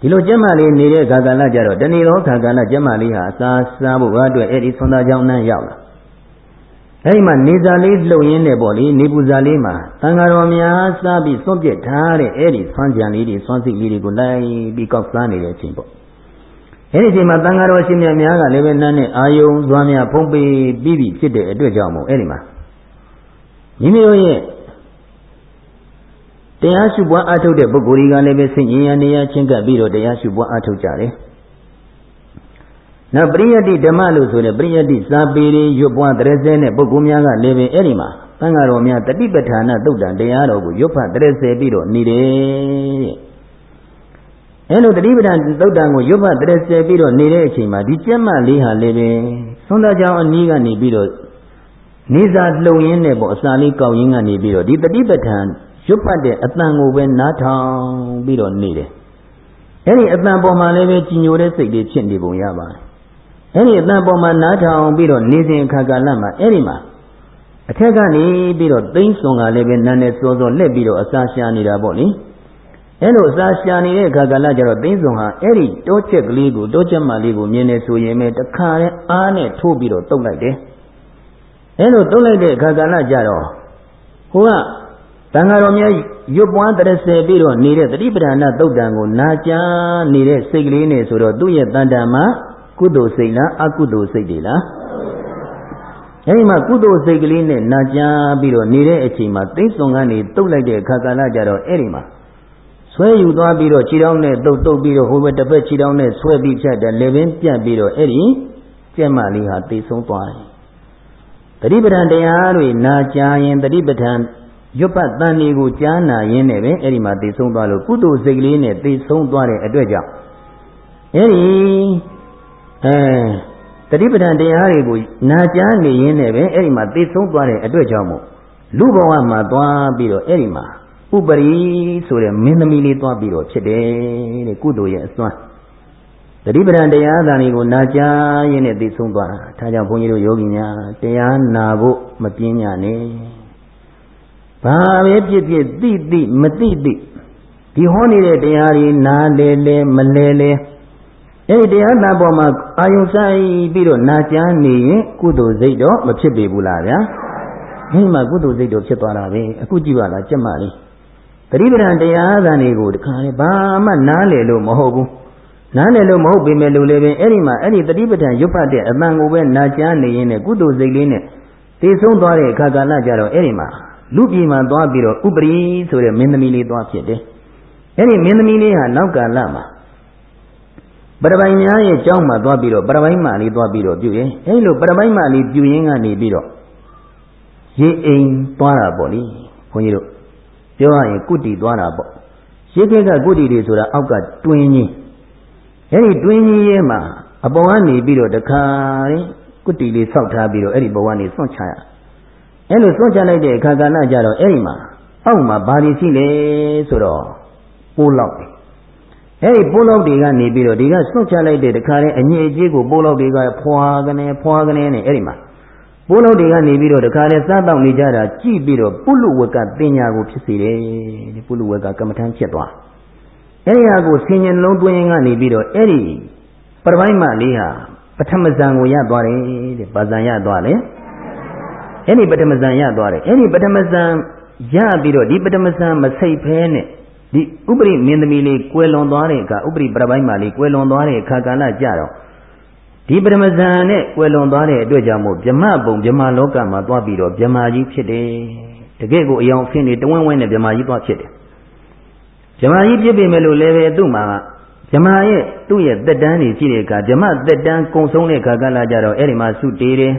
ဒီလိုကျက်မလေးနေတဲ့ခါကာလကြတော့တဏီရောခါကာလကျက်မလေးဟာအစာစားဖို့အတွက်အဲ့ဒီဆွမ်းစားကြောင်နှမ်းရောက်လာအဲ့ဒီမှာနေစာလေးလှုပ်ရင်းနဲ့ပေါ့လေနေပူစာလေးမှာသံဃာတော်များစားပြီးစွန့်ပြစ်ထားတဲ့အဲ့ဒီဆွမ်းကြံလေးတွေဆွမ်းစိလေးတွေကိုလိုက်ပြီးကောက်စားနေတဲ့အချိန်ပေါ့အဲ့ဒီအချိန်မှာသံဃာတော်ရှင်မြတ်များကလည်းပဲနန်းနဲ့အာယုံသွားများဖုံးပေးပြီးပြီဖြစ်တဲ့အတွက်ကြောင့်မို့အဲ့ဒီမှာ မိမိတို့ရဲ့တရားရှုပွားအားထုတ်တဲ့ပုဂ္ဂိုလ်တွေကလည်းပဲစိတ်ဉာဏ်နေရာချင်းကပ်ပြီးတော့တရားရှုပွားအားထုတ်ကြတယ်။နောက်ပရိယတ္တိဓမ္မလို့ဆိုတဲ့ပရိယတ္တိစာပေတွေရွတ်ပွားတရစဲနဲ့ပုဂ္ဂိုလ်များကလည်းပဲအဲ့ဒီမှာသံဃာတော်များတတိပဋ္ဌာနာသုတ်တံတရားတော်ကိုရွတ်ဖတ်တရစဲပြီးတော့နေတယ်တဲ့။အဲ့လိုတတိပဋ္ဌာန်သုတ်တံကိုရွတ်ဖတ်တရစဲပြီးတော့နေတဲ့အချိန်မှာဒီကျက်မလေးဟာလည်းပဲသွန်သားကြောင်အနီးကနေပြီးတော့ နေစာလှုံရင်းနဲ့ပေါ့အစာလေးကောက်ရင်းကနေပြီးတော့ဒီတတိပဋ္ဌာန်ရွတ်ပတ်တဲ့အတန်ကိုပဲနားထောင်ပြီးတော့နေတယ်။အဲဒီအတန်ပေါ်မှာလည်းပဲကြည်ညိုတဲ့စိတ်လေးဖြစ်နေပုံရပါတယ်။အဲဒီအတန်ပေါ်မှာနားထောင်ပြီးတော့နေစဉ်အခါကာလမှာအဲဒီမှာအထက်ကနေပြီးတော့သိမ့်စွန်ကလည်းပဲနာနဲ့စောစောလက်ပြီးတော့အစာရှာနေတာပေါ့လေ။အဲလိုအစာရှာနေတဲ့အခါကာလကျတော့သိမ့်စွန်ဟာအဲ့ဒီတောချက်ကလေးကိုတောချက်မလေးကိုမြင်နေဆိုရင်ပဲတခါတည်းအားနဲ့ထိုးပြီးတော့တုတ်လိုက်တယ်။ အဲလိုတုတ်လိုက်တဲ့အခါကာလကျတော့ဟိုကတန်ဃာတော်များရွတ်ပွားတရစေပြီးတော့နေတဲ့တတိပဒနာသုတ်တံကိုနာကြားနေတဲ့စိတ်ကလေးနဲ့ဆိုတော့သူ့ရဲ့တန်တံမှာကုသိုလ်စိတ်လားအကုသိုလ်စိတ်တွေလားအဲဒီမှာကုသိုလ်စိတ်ကလေးနဲ့နာကြားပြီးတော့နေတဲ့အချိန်မှာသိစွန်ကနေတုတ်လိုက်တဲ့အခါကာလကြတော့အဲဒီမှာဆွဲယူသွားပြီးတော့ခြေထောက်နဲ့တုတ်တုတ်ပြီးတော့ဟိုဘက်တစ်ဖက်ခြေထောက်နဲ့ဆွဲပြီးဖြတ်တယ်လေပင်ပြတ်ပြီးတော့အဲ့ဒီကျက်မလေးဟာသိဆုံးသွားတယ် တတိပဒံတရားတွေနာကြားရင်တတိပဒံရွတ်ပတ်တန်တွေကိုကြားနာရင်းနဲ့ပဲအဲ့ဒီမှာသိဆုံးသွားလို့ကုသိုလ်စိတ်ကလေးနဲ့သိဆုံးသွားတဲ့အတွက်ကြောင့်အဲ့ဒီအဲတတိပဒံတရားတွေကိုနာကြားနေရင်းနဲ့ပဲအဲ့ဒီမှာသိဆုံးသွားတဲ့အတွက်ကြောင့်မို့လူဘဝမှာသွားပြီးတော့အဲ့ဒီမှာဥပရိဆိုတဲ့မင်းသမီးလေးသွားပြီးတော့ဖြစ်တယ်တဲ့ကုသိုလ်ရဲ့အစွမ်း တတိပဒံတရားသာတွေကိုနာကြားရင်းနဲ့သိဆုံးသွားတာဒါကြောင့်ဘုန်းကြီးတို့ယောဂီများတရားနာဖို့မပြင်းညာနဲ့ဘာပဲဖြစ်ဖြစ်သိသိမသိသိဒီဟောနေတဲ့တရားတွေနားလေလေမလဲလေအဲ့ဒီတရားနာပေါ်မှာအာယုဆိုင်ပြီးတော့နာကြားနေရင်ကုသိုလ်စိတ်တော့မဖြစ်ပေဘူးလားဗျာဟင်းမှာကုသိုလ်စိတ်တော့ဖြစ်သွားတာပဲအခုကြည့်ပါလားကြက်မလေးပရိပဒံတရားသာနေကိုတခါလေဘာမှနားလေလို့မဟုတ်ဘူး နားလည်လို့မဟုတ်ပေမဲ့လို့လည်းပဲအဲ့ဒီမှာအဲ့ဒီတတိပဋ္ဌာန်ရွတ်ဖတ်တဲ့အတန်ကိုပဲနာကြားနေရင်လည်းကုသိုလ်စိတ်လေးနဲ့တည်ဆုံးသွားတဲ့အခါကာလကြတော့အဲ့ဒီမှာလူပြည်မှာသွားပြီးတော့ဥပရိဆိုတဲ့မင်းသမီးလေးသွားဖြစ်တယ်။အဲ့ဒီမင်းသမီးလေးဟာနောက်ကာလမှာပရပိုင်များရဲ့ကျောင်းမှာသွားပြီးတော့ပရပိုင်မာလေးသွားပြီးတော့ပြုရင်အဲ့လိုပရပိုင်မာလေးပြုရင်းကနေပြီးတော့ရေအိမ်သွားတာပေါ့လေခွန်ကြီးတို့ပြောရရင်ကုတီသွားတာပေါ့ရေခက်ကကုတီတွေဆိုတာအောက်ကတွင်းကြီး အဲ့ဒီတွင်းကြီးရဲ့မှာအပေါ်ကနေပြီးတော့တခါရင်ကုတီလေးဆောက်ထားပြီးတော့အဲ့ဒီဘဝကနေစွန့်ချရအဲ့လိုစွန့်ချလိုက်တဲ့အခါကဏ္ဍကြတော့အဲ့ဒီမှာအောက်မှာဘာတွေရှိလဲဆိုတော့ပိုးလောက်တယ်အဲ့ဒီပိုးလောက်တွေကနေပြီးတော့ဒီကစွန့်ချလိုက်တဲ့တခါရင်အညစ်အကြေးကိုပိုးလောက်တွေကဖွာကနေဖွာကနေနဲ့အဲ့ဒီမှာပိုးလောက်တွေကနေပြီးတော့တခါလေစားတော့နေကြတာကြည့်ပြီးတော့ပုလူဝကတင်ညာကိုဖြစ်စေတယ်ဒီပုလူဝကကမ္မထမ်းဖြစ်သွား အဲ့ဒီဟာကိုဆင်ញံလုံးတွင်းကနေပြီးတော့အဲ့ဒီပရပိုက်မလေးဟာပထမဇန်ကိုရသွားတယ်တဲ့ပါဇန်ရသွားတယ်အဲ့ဒီပထမဇန်ရသွားတယ်အဲ့ဒီပထမဇန်ရပြီးတော့ဒီပထမဇန်မစိတ်ဖဲနဲ့ဒီဥပရိမင်းသမီးလေးကွယ်လွန်သွားတဲ့အခါဥပရိပရပိုင်းမာလေးကွယ်လွန်သွားတဲ့အခါကာလကြတော့ဒီပထမဇန်နဲ့ကွယ်လွန်သွားတဲ့အတွက်ကြောင့်မို့ဗြဟ္မပုံဗြဟ္မလောကမှာသွားပြီးတော့ဗြဟ္မာကြီးဖြစ်တယ်တကယ့်ကိုအယောင်ဖင်းနေတဝင်းဝင်းနဲ့ဗြဟ္မာကြီးသွားဖြစ်တယ် ဗြဟ္မာကြီးဖြစ်ပြီမဲ့လို့လည်းပဲသူ့မှာဗြဟ္မာရဲ့သူ့ရဲ့တက်တန်းတွေရှိတဲ့အခါဗြဟ္မတက်တန်းကုံဆုံးတဲ့အခါကလာကြတော့အဲ့ဒီမှာစုတေးတယ်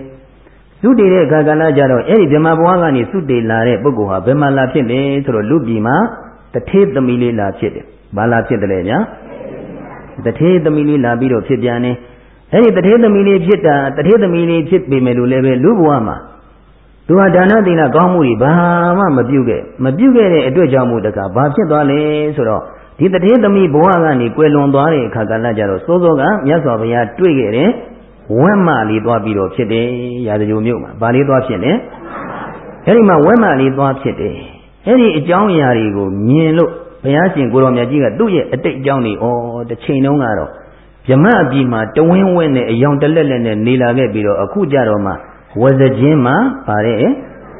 စုတည်တဲ့အခါကလည်းကြတော့အဲ့ဒီဗြဟ္မာဘဝကနေစုတည်လာတဲ့ပုဂ္ဂိုလ်ဟာဘယ်မှာလာဖြစ်လဲဆိုတော့လူပြည်မှာတထေးသမီးလေးလာဖြစ်တယ်။ဘာလာဖြစ်တယ်လဲဗျာ။တထေးသမီးလေးလာပြီးတော့ဖြစ်ပြန်နေအဲ့ဒီတထေးသမီးလေးဖြစ်တာတထေးသမီးလေးဖြစ်ပေမဲ့လို့လည်းပဲလူဘဝမှာ သူဟာဒါနသီလကောင်းမှုတွေဘာမှမပြုခဲ့မပြုခဲ့တဲ့အတွက်ကြောင့်မို့တကဘာဖြစ်သွားလဲဆိုတော့ဒီတထေးသမီးဘဝကနေကွယ်လွန်သွားတဲ့အခါကလည်းကြတော့စိုးစိုးကမြတ်စွာဘုရားတွေ့ခဲ့တယ်ဝက်မလေးသွားပြီးတော့ဖြစ်တယ်ရာဇဂိုမြို့မှာဗာလေးသွားဖြစ်တယ်အဲ့ဒီမှာဝက်မလေးသွားဖြစ်တယ်အဲ့ဒီအကြောင်းအရာတွေကိုမြင်လို့ဘုရားရှင်ကိုတော်မြတ်ကြီးကသူ့ရဲ့အတိတ်အကြောင်းတွေဩတစ်ချိန်တုန်းကတော့ဗြမအပြည်မှာတဝင်းဝင်းနဲ့အယောင်တလက်လက်နဲ့နေလာခဲ့ပြီးတော့အခုကြတော့မှ ဝဇခြင်းမှာပါတဲ့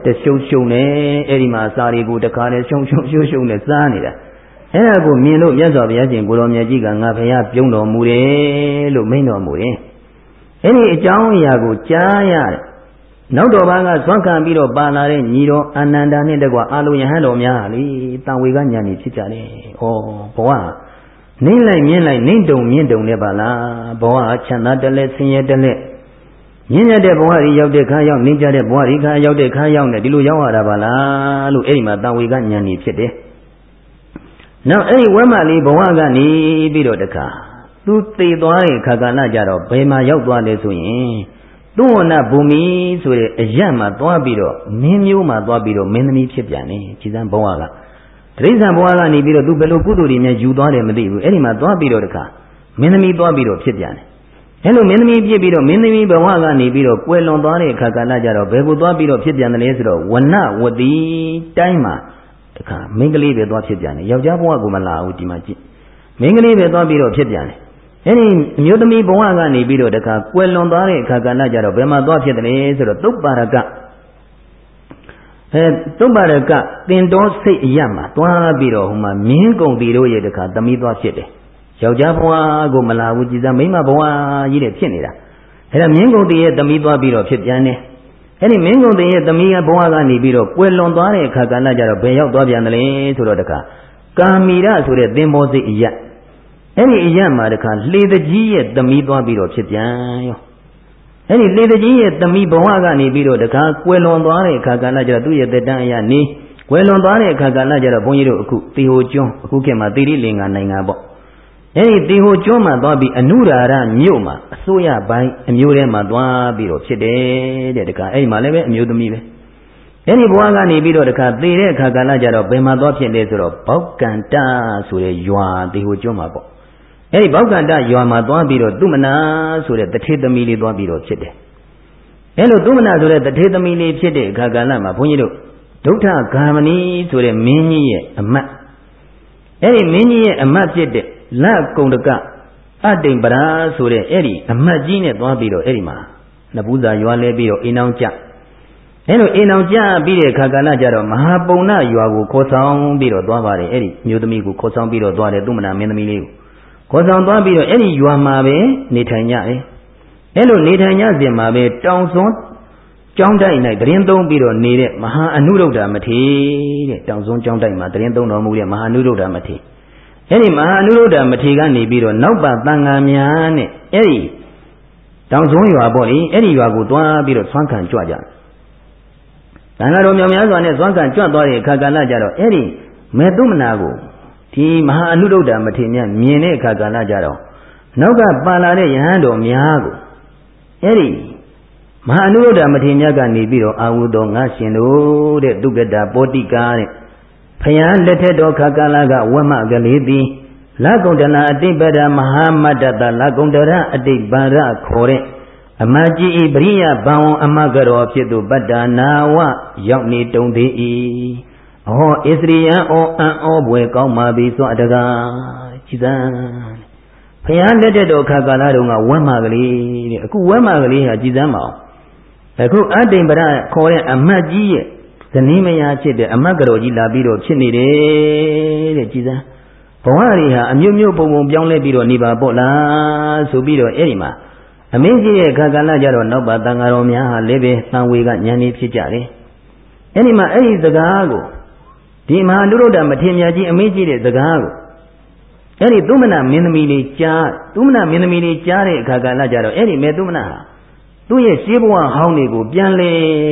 တရှုံရှုံနဲ့အဲ့ဒီမှာစာတွေကိုတခါနဲ့ရှုံရှုံရှုံရှုံနဲ့စားနေတာအဲ့ဒါကိုမြင်လို့မြတ်စွာဘုရားရှင်ကိုတော်မြတ်ကြီးကငါဘုရားပြုံးတော်မူတယ်လို့မိန့်တော်မူတယ်အဲ့ဒီအကြောင်းအရာကိုကြားရတယ်နောက်တော်ဘာကသွမ်းခံပြီးတော့ပါလာတဲ့ညီတော်အာနန္ဒာနဲ့တကွာအာလုံယဟန်တော်များလေတန်ဝေကညာနေဖြစ်ကြတယ်။ဩဘဝနှိမ့်လိုက်မြင့်လိုက်နှိမ့်တုံမြင့်တုံနဲ့ပါလားဘဝချမ်းသာတလဲဆင်းရဲတလဲ မြင့်ရတဲ့ဘဝကြီးရောက်တဲ့ခါရောက်နှိမ့်ကြတဲ့ဘဝကြီးခါရောက်တဲ့ခါရောက်နေဒီလိုရောက်ရတာပါလားလို့အဲ့ဒီမှာတန်ဝေကညာနေဖြစ်တယ်။နောက်အဲ့ဒီဝဲမလေးဘဝကနေပြီးတော့တခါသူသိသွားတဲ့ခါကဏကြတော့ဘယ်မှာရောက်သွားလဲဆိုရင်သူဝနဘူမိဆိုတဲ့အရတ်မှာသွားပြီးတော့မင်းမျိုးမှာသွားပြီးတော့မင်းသမီးဖြစ်ပြန်တယ်ခြေစမ်းဘဝကတိရစ္ဆာန်ဘဝကနေပြီးတော့သူဘယ်လိုကုသိုလ်တွေများယူသွားတယ်မသိဘူးအဲ့ဒီမှာသွားပြီးတော့တခါမင်းသမီးသွားပြီးတော့ဖြစ်ပြန်တယ် အဲ့လိုမင်းသမီးဖြစ်ပြီးတော့မင်းသမီးဘဝကနေပြီးတော့ကွယ်လွန်သွားတဲ့အခါကဏကြတော့ဘယ်ကိုသွားပြီးတော့ဖြစ်ပြန်တယ်လဲဆိုတော့ဝနဝတိတိုင်းမှာတခါမင်းကလေးပဲသွားဖြစ်ပြန်တယ်ယောက်ျားဘဝကမလာဘူးဒီမှာကြည့်မင်းကလေးပဲသွားပြီးတော့ဖြစ်ပြန်တယ်အဲ့ဒီအမျိုးသမီးဘဝကနေပြီးတော့တခါကွယ်လွန်သွားတဲ့အခါကဏ္ဍကြတော့ဘယ်မှာသွားဖြစ်တယ်လဲဆိုတော့သုပ္ပါရကအဲသုပ္ပါရကတင်တော်စိတ်အရမှာသွားပြီးတော့ဟိုမှာမြင်းကုံတီတို့ရဲ့တခါသမီးသွားဖြစ်တယ် ယောက်ျားဘဝကိုမလာဘူးကြည်စားမိန်းမဘဝကြီးတဲ့ဖြစ်နေတာအဲ့ဒါမြင်းကုံတီရဲ့သမီးသွားပြီးတော့ဖြစ်ပြန်တယ်အဲ့ဒီမင်းကုံတင်ရဲ့သမီးကဘဝကနေပြီးတော့ကွယ်လွန်သွားတဲ့အခါကဏ္ဍကြတော့ဘယ်ရောက်သွားပြန်တယ်လဲဆိုတော့တခါကာမီရဆိုတဲ့သင်္ဘောစိတ်အရအဲ့ဒီအရမှာတခါလှေတကြီးရဲ့သမီးသွားပြီးတော့ဖြစ်ပြန်ရောအဲ့ဒီလှေတကြီးရဲ့သမီးဘဝကနေပြီးတော့တခါကွယ်လွန်သွားတဲ့အခါကလည်းကျတော့သူ့ရဲ့တက်တန်းအရနေကွယ်လွန်သွားတဲ့အခါကလည်းကျတော့ဘုန်းကြီးတို့အခုတေဟိုကျွန်းအခုခေတ်မှာတိရိလင်္ကာနိုင်ငံပေါ့ အဲ့ဒီတေဟိုကျွန်းမှာသွားပြီးအနုရာရမြို့မှာအစိုးရပိုင်းအမျိုးထဲမှာသွားပြီးတော့ဖြစ်တယ်တဲ့တခါအဲ့ဒီမှာလည်းပဲအမျိုးသမီးပဲအဲ့ဒီဘဝကနေပြီးတော့တခါသေတဲ့အခါကလည်းကျတော့ဘယ်မှာသွားဖြစ်လဲဆိုတော့ဘောက်ကန္တဆိုတဲ့ရွာတေဟိုကျွန်းမှာပေါ့အဲ့ဒီဘောက်ကန္တရွာမှာသွားပြီးတော့သူမနာဆိုတဲ့တထေသမီးလေးသွားပြီးတော့ဖြစ်တယ်။အဲ့လိုသူမနာဆိုတဲ့တထေသမီးလေးဖြစ်တဲ့အခါကာလမှာဘုန်းကြီးတို့ဒုဋ္ဌဂာမဏီဆိုတဲ့မင်းကြီးရဲ့အမတ်အဲ့ဒီမင်းကြီးရဲ့အမတ်ဖြစ်တဲ့ လကုံတကအတိမ်ပရာဆိုတဲ့အဲ့ဒီအမတ်ကြီးနဲ့သွားပြီးတော့အဲ့ဒီမှာနဘူးဇာရွာလဲပြီးတော့အိမ်အောင်ကြအဲ့လိုအိမ်အောင်ကြပြီးတဲ့ခါကာလကြတော့မဟာပုံနာရွာကိုခေါ်ဆောင်ပြီးတော့သွားပါတယ်အဲ့ဒီမျိုးသမီးကိုခေါ်ဆောင်ပြီးတော့သွားတယ်သူမနာမင်းသမီးလေးကိုခေါ်ဆောင်သွားပြီးတော့အဲ့ဒီရွာမှာပဲနေထိုင်ကြတယ်အဲ့လိုနေထိုင်ကြစဉ်မှာပဲတောင်စွန်းကျောင်းတိုက်၌တရင်သုံးပြီးတော့နေတဲ့မဟာအနုရုဒ္ဓမထေတဲ့တောင်စွန်းကျောင်းတိုက်မှာတရင်သုံးတော်မူတဲ့မဟာအနုရုဒ္ဓမထေ အဲ့ဒီမဟာအနုရုဒ္ဓမထေကနေပြီးတော့နောက်ပါတန်ဃာများနဲ့အဲ့ဒီတောင်စွန်းရွာပေါ့လေအဲ့ဒီရွာကိုတွားပြီးတော့ဆွမ်းခံကြွကြတယ်တန်ဃာတော်မြောင်များစွာနဲ့ဆွမ်းခံကြွသွားတဲ့အခါကလည်းကြတော့အဲ့ဒီမေတုမနာကိုဒီမဟာအနုဒုဒ္ဒမထေရမြတ်မြင်တဲ့အခါကလည်းကြတော့နောက်ကပါလာတဲ့ယဟန်တော်များကိုအဲ့ဒီမဟာအနုဒုဒ္ဒမထေရမြတ်ကနေပြီးတော့အာဟုတော်ငါရှင်တို့တဲ့ဒုက္ကတာပောတိကာတဲ့ ဖယားလက်ထက်တော်ခါကာလကဝမကလေးသည်လကုံတနာအတိပဒမဟာမတ္တတလကုံတရအတိပန္ရခေါ်တဲ့အမကြီးဤပရိယဘံဝအမကရောဖြစ်သူပတ္တာနာဝရောက်နေတုံသေး၏။အော်ဣသရိယံဩအံဩဘွယ်ကောင်းပါပြီဆိုအတကားကြည်စမ်းဘုရားလက်ထက်တော်ခါကာလတုန်းကဝမ်းမာကလေးတဲ့အခုဝမ်းမာကလေးဟာကြည်စမ်းမအောင်အခုအတ္တိပရခေါ်တဲ့အမတ်ကြီးရဲ့ ဇနီးမယားဖြစ်တဲ့အမတ်ကတော်ကြီးလာပြီးတော့ဖြစ်နေတယ်တဲ့ကြည်စမ်းဘဝတွေဟာအမျိုးမျိုးပုံပုံပြောင်းလဲပြီးတော့နေပါပေါ့လားဆိုပြီးတော့အဲ့ဒီမှာအမင်းကြီးရဲ့ခါကာလကြတော့နောက်ပါတန်ဃာတော်များဟာလည်းပဲတန်ဝေကညံနေဖြစ်ကြတယ်အဲ့ဒီမှာအဲ့ဒီစကားကိုဒီမဟာလူရုဒ္ဓမထေရမြတ်ကြီးအမင်းကြီးတဲ့စကားကိုအဲ့ဒီသုမနာမင်းသမီးလေးကြားသုမနာမင်းသမီးလေးကြားတဲ့အခါကာလကြတော့အဲ့ဒီမေသုမနာဟာသူ့ရဲ့ရှေးဘဝဟောင်းတွေကိုပြန်လဲ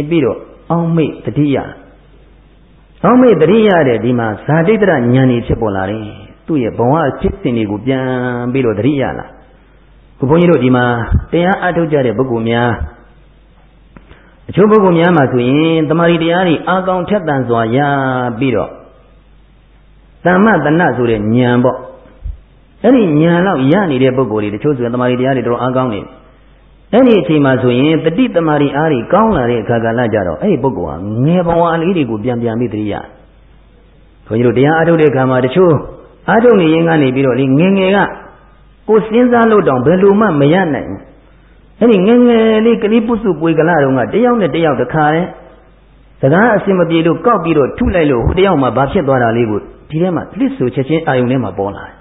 ပြီးတော့ အောင်းမိတ်တတိယအောင်းမိတ်တတိယတဲ့ဒီမှာဇာတိတ္တရဉာဏ်ကြီးဖြစ်ပေါ်လာတယ်သူ့ရဲ့ဘဝဖြစ်စဉ်တွေကိုပြန်ပြီးတော့တတိယလာခုဘုန်းကြီးတို့ဒီမှာတရားအထုတ်ကြတဲ့ပုဂ္ဂိုလ်များအချို့ပုဂ္ဂိုလ်များမှာဆိုရင်တမာရီတရားတွေအာကောင်ထက်တန်စွာရပြီးတော့တမ္မတဏဆိုတဲ့ဉာဏ်ပေါ့အဲ့ဒီဉာဏ်လောက်ရနေတဲ့ပုဂ္ဂိုလ်တွေတချို့ဆိုရင်တမာရီတရားတွေတော်အားကောင်းနေ အဲ့ဒီအချိန်မှာဆိုရင်တတိတမာရီအားတွေကောင်းလာတဲ့အခါကလည်းကြတော့အဲ့ဒီပုဂ္ဂိုလ်ဟာငယ်ဘဝလေးတွေကိုပြန်ပြန်ပြီးတရိယာဘုန်းကြီးတို့တရားအားထုတ်တဲ့အခါမှာတချို့အားထုတ်နေရင်ကနေပြီးတော့လေငယ်ငယ်ကကိုစဉ်းစားလို့တောင်ဘယ်လိုမှမရနိုင်ဘူးအဲ့ဒီငယ်ငယ်လေးကလေးပုစုပွေကလာတော့ကတယောက်နဲ့တယောက်တခါတဲ့စကားအစင်မပြေလို့ကောက်ပြီးတော့ထုလိုက်လို့ဟိုတယောက်မှဘာဖြစ်သွားတာလေးကိုဒီထဲမှာလစ်ဆိုချက်ချင်းအာယုန်ထဲမှာပေါ်လာတယ်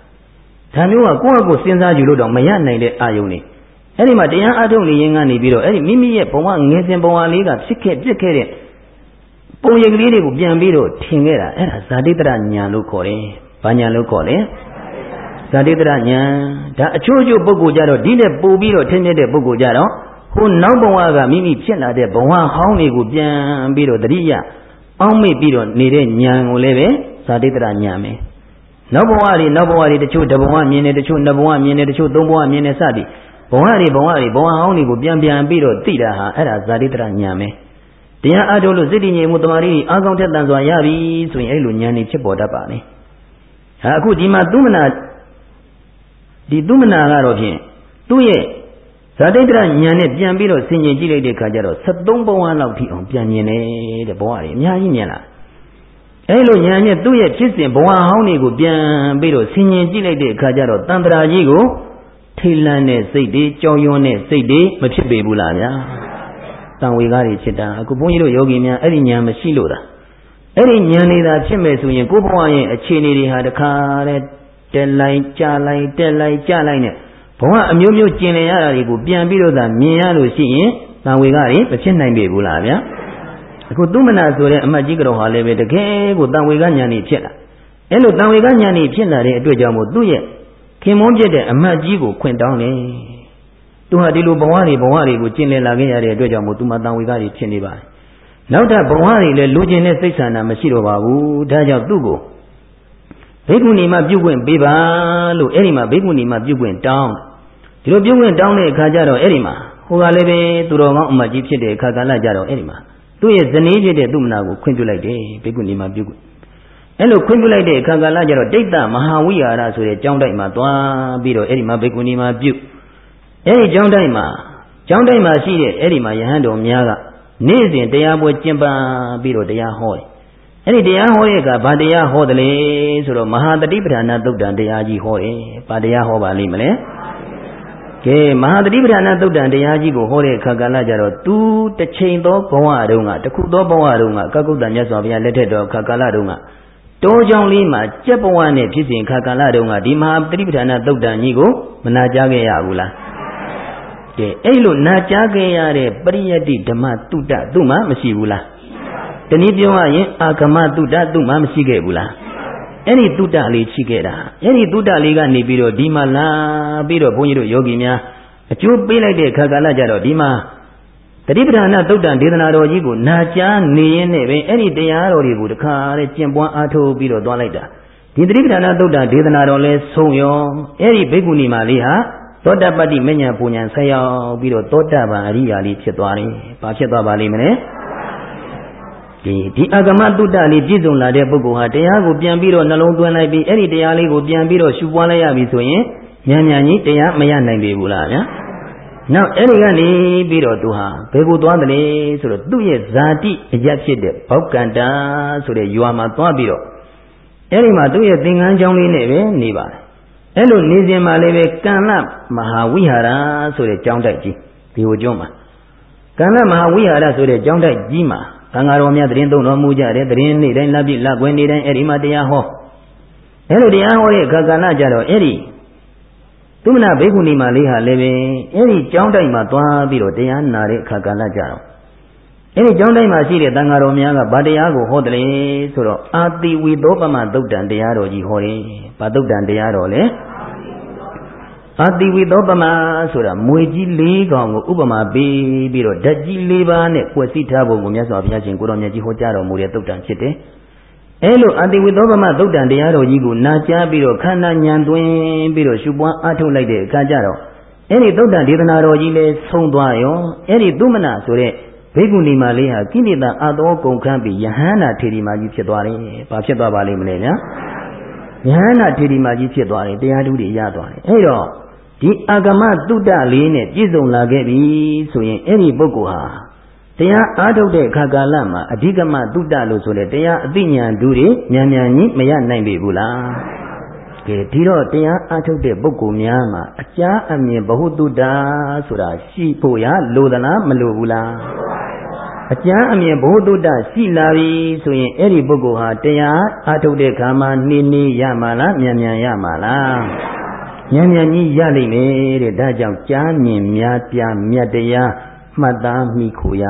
ဒါမျိုးကကိုယ့်အကိုစဉ်းစားကြည့်လို့တော့မရနိုင်တဲ့အာယုန်နေ အဲ့ဒီမှာတရားအထုတ်နေရင်ကနေပြီးတော့အဲ့ဒီမိမိရဲ့ဘဝငယ်စဉ်ဘဝလေးကဖြစ်ခဲ့ပြစ်ခဲ့တဲ့ပုံရိပ်ကလေးတွေကိုပြန်ပြီးတော့ထင်ခဲ့တာအဲ့ဒါဇာတိတရညာလို့ခေါ်တယ်။ဘာညာလို့ခေါ်လဲ။ဇာတိတရညာဒါအချို့အချို့ပုဂ္ဂိုလ်ကြတော့ဒီနဲ့ပို့ပြီးတော့ထင်မြက်တဲ့ပုဂ္ဂိုလ်ကြတော့ဟိုနောက်ဘဝကမိမိဖြစ်လာတဲ့ဘဝဟောင်းတွေကိုပြန်ပြီးတော့တတိယအောင်းမိပြီးတော့နေတဲ့ညာကိုလည်းပဲဇာတိတရညာမယ်။နောက်ဘဝတွေနောက်ဘဝတွေတချို့တဘဝမြင်တယ်တချို့နှစ်ဘဝမြင်တယ်တချို့သုံးဘဝမြင်တယ်စသည် ဘဝတွေဘဝတွေဘဝဟောင်းတွေကိုပြန်ပြန်ပြီးတော့သိတာဟာအဲ့ဒါဇာတိတရညာမယ်တရားအားထုတ်လို့စိတ်တည်ငြိမ်မှုတမာရီအားကောင်းတဲ့တန်စွာရပြီဆိုရင်အဲ့လိုဉာဏ်นี่ဖြစ်ပေါ်တတ်ပါလေဟာအခုဒီမှာသုမနာဒီသုမနာကတော့ဖြင့်သူ့ရဲ့ဇာတိတရဉာဏ်နဲ့ပြန်ပြီးတော့ဆင်ញင်ကြည့်လိုက်တဲ့အခါကျတော့73ဘဝလောက်ထိအောင်ပြန်မြင်တယ်တဲ့ဘဝတွေအများကြီးမြင်လာအဲလိုညာနဲ့သူ့ရဲ့ဖြစ်စဉ်ဘဝဟောင်းတွေကိုပြန်ပြီးတော့ဆင်ញင်ကြည့်လိုက်တဲ့အခါကျတော့တန်ត្រာကြီးကို ထိလန်းတဲ့စိတ်တွေကြောင်ရွံ့တဲ့စိတ်တွေမဖြစ်ပေဘူးလားဗျာတန်ဝေကားတွေဖြစ်တာအခုဘုန်းကြီးတို့ယောဂီများအဲ့ဒီညာမရှိလို့လားအဲ့ဒီညာနေတာဖြစ်မယ်ဆိုရင်ကိုယ့်ဘဝရဲ့အခြေအနေတွေဟာတခါတဲ့တက်လိုက်ကြလိုက်တက်လိုက်ကြလိုက်နဲ့ဘဝအမျိုးမျိုးကျင်လည်ရတာတွေကိုပြန်ပြီးတော့သာမြင်ရလို့ရှိရင်တန်ဝေကားတွေမဖြစ်နိုင်ပေဘူးလားဗျာအခုသူမနာဆိုတဲ့အမတ်ကြီးကတော့ဟာလည်းပဲတကယ်ကိုတန်ဝေကညာနေဖြစ်လာအဲ့လိုတန်ဝေကညာနေဖြစ်လာတဲ့အတွက်ကြောင့်မို့သူ့ရဲ့ ခင်မွန်းပြတဲ့အမတ်ကြီးကိုခွင့်တောင်းတယ်သူဟာဒီလိုဘဝတွေဘဝတွေကိုကျင့်လည်လာခဲ့ရတဲ့အတွက်ကြောင့်မို့သူမှတန်ဝေကကြီးဖြစ်နေပါတယ်နောက်ထပ်ဘဝတွေလည်းလူကျင်တဲ့စိတ်ဆန္ဒမရှိတော့ပါဘူးဒါကြောင့်သူ့ကိုဘိက္ခုနီမပြုတ်ခွင့်ပေးပါလို့အဲ့ဒီမှာဘိက္ခုနီမပြုတ်ခွင့်တောင်းဒီလိုပြုတ်ခွင့်တောင်းတဲ့အခါကျတော့အဲ့ဒီမှာဟိုကလည်းပဲသူတော်ကောင်းအမတ်ကြီးဖြစ်တဲ့အခါကလည်းကြတော့အဲ့ဒီမှာသူ့ရဲ့ဇနီးဖြစ်တဲ့သူ့မနာကိုခွင့်ပြုလိုက်တယ်ဘိက္ခုနီမှာပြုခွင့် အဲ့လိုခွင့်ပြုလိုက်တဲ့အခါကာလကျတော့ဒိဋ္ဌမဟာဝိဟာရဆိုတဲ့ကျောင်းတိုက်မှာသွားပြီးတော့အဲ့ဒီမှာဘိက္ခုနီမှာပြုအဲ့ဒီကျောင်းတိုက်မှာကျောင်းတိုက်မှာရှိတဲ့အဲ့ဒီမှာယဟန်တော်များကနေ့စဉ်တရားပွဲကျင့်ပပြီးတော့တရားဟောတယ်အဲ့ဒီတရားဟောရဲ့ကဘာတရားဟောတယ်လဲဆိုတော့မဟာတတိပဌာနာသုတ်တံတရားကြီးဟောတယ်ဘာတရားဟောပါလိမ့်မလဲကဲမဟာတတိပဌာနာသုတ်တံတရားကြီးကိုဟောတဲ့အခါကလည်းကြတော့သူတစ်ချိန်သောဘဝတုန်းကတခုသောဘဝတုန်းကကကုတ္တမြတ်စွာဘုရားလက်ထက်တော်အခါကာလတုန်းက တောကြောင်လေးမှာကြက်ဘဝနဲ့ဖြစ်စဉ်အခါကာလတုန်းကဒီမဟာတတိပဌာနာသုတ်တံကြီးကိုမနာကြားခဲ့ရဘူးလားကဲအဲ့လိုနာကြားခဲ့ရတဲ့ပရိယတ္တိဓမ္မတုတ္တသူ့မှာမရှိဘူးလားတနည်းပြောရရင်အာဂမတုတ္တသူ့မှာမရှိခဲ့ဘူးလားအဲ့ဒီတုတ္တလေးရှိခဲ့တာအဲ့ဒီတုတ္တလေးကနေပြီးတော့ဒီမှာလာပြီးတော့ဘုန်းကြီးတို့ယောဂီများအကျိုးပေးလိုက်တဲ့ခါကာလကြတော့ဒီမှာ တတိပဌာနာသုတ်တံဒေသနာတော်ကြီးကိုနာကြားနေရင်းနဲ့ပဲအဲ့ဒီတရားတော်တွေကိုတခါတဲ့ကျင့်ပွားအားထုတ်ပြီးတော့သွားလိုက်တာဒီတတိပဌာနာသုတ်တံဒေသနာတော်လဲဆုံးရောအဲ့ဒီဘိက္ခုနီမလေးဟာသောတပတ္တိမဉ္ဇဉ်ပူညာဆက်ရောက်ပြီးတော့သောတပန်အရိယာလေးဖြစ်သွားတယ်။ဘာဖြစ်သွားပါလိမ့်မလဲ။ဒီဒီအဂမတုတ္တလေးပြည့်စုံလာတဲ့ပုဂ္ဂိုလ်ဟာတရားကိုပြန်ပြီးတော့နှလုံးသွင်းလိုက်ပြီးအဲ့ဒီတရားလေးကိုပြန်ပြီးတော့ရှုပွားလိုက်ရပြီဆိုရင်ဉာဏ်ဉာဏ်ကြီးတရားမရနိုင်ပေဘူးလားဗျာ နောက်အဲ့ဒီကနေပြီးတော့သူဟာဘယ်ကိုသွားသလဲဆိုတော့သူ့ရဲ့ဇာတိအရက်ဖြစ်တဲ့ဘောက်ကန္တာဆိုတဲ့ရွာမှာသွားပြီးတော့အဲ့ဒီမှာသူ့ရဲ့သင်္ကန်းကျောင်းလေးနဲ့ပဲနေပါတယ်အဲ့လိုနေစဉ်မှာလည်းပဲကံလမဟာဝိဟာရဆိုတဲ့ကျောင်းတိုက်ကြီးဒီဟိုကျောင်းမှာကံလမဟာဝိဟာရဆိုတဲ့ကျောင်းတိုက်ကြီးမှာသံဃာတော်များတရင်သုံးတော်မူကြတယ်တရင်နေ့တိုင်းလက်ပြလက်ကွယ်နေ့တိုင်းအဲ့ဒီမှာတရားဟောအဲ့လိုတရားဟောတဲ့အခါကဏ္ဍကြတော့အဲ့ဒီ သုမနာဘိက္ခုနီမလေးဟာလည်းပဲအဲ့ဒီကျောင်းတိုက်မှာသွားပြီးတော့တရားနာတဲ့အခါကဏ္ဍကြတော့အဲ့ဒီကျောင်းတိုင်းမှာရှိတဲ့တန်ဃာတော်များကဗာတရားကိုဟောတယ်ဆိုတော့အာတိဝိသောပမသုတ်တံတရားတော်ကြီးဟောတယ်။ဗာသုတ်တံတရားတော်လေအာတိဝိသောပမဆိုတာမွေကြီး၄ကောင်ကိုဥပမာပေးပြီးတော့ဓာတ်ကြီး၄ပါးနဲ့ကွယ်စီထားဖို့ကိုမြတ်စွာဘုရားရှင်ကိုတော်မြတ်ကြီးဟောကြားတော်မူတဲ့သုတ်တံဖြစ်တယ်။ အဲလိုအာတိဝိသောပမသုတ်တံတရားတော်ကြီးကိုနာကြားပြီးတော့ခန္ဓာဉာဏ်သွင်းပြီးတော့ရှုပွားအားထုတ်လိုက်တဲ့အခါကျတော့အဲ့ဒီသုတ်တံဒေသနာတော်ကြီးလည်းဆုံးသွားရောအဲ့ဒီသုမနာဆိုတဲ့ဘိက္ခုနီမလေးဟာကိလေသာအသောကုန်ခန်းပြီးယဟန္တာထေရီမာကြီးဖြစ်သွားတယ်။ဘာဖြစ်သွားပါလိမ့်မလဲညာ။ယဟန္တာထေရီမာကြီးဖြစ်သွားတယ်တရားဓုတွေရသွားတယ်။အဲ့တော့ဒီအာဂမတုတ္တလေးနဲ့ပြည့်စုံလာခဲ့ပြီဆိုရင်အဲ့ဒီပုဂ္ဂိုလ်ဟာ တရားအားထုတ်တဲ့အခါကာလမှာအဓိကမတုတ္တလို့ဆိုတဲ့တရားအသိဉာဏ်ဓုတွေမြန်မြန်ကြီးမရနိုင်ပြီဘူးလား။ကဲဒီတော့တရားအားထုတ်တဲ့ပုဂ္ဂိုလ်များမှာအကြာအမြင်ဘ ഹു တုတ္တဆိုတာရှိဖို့ရလိုသလားမလိုဘူးလားအကျမ်းအမြင်ဘ ഹു တုတ္တရှိလာပြီဆိုရင်အဲ့ဒီပုဂ္ဂိုလ်ဟာတရားအားထုတ်တဲ့ခါမှာနှင်းနှီးရမှာလားမြန်မြန်ရမှာလားမြန်မြန်ကြီးရလိမ့်မယ်တဲ့ဒါကြောင့်ကြားမြင်များပြမြတ်တရား မှတ်သားမိခိုရ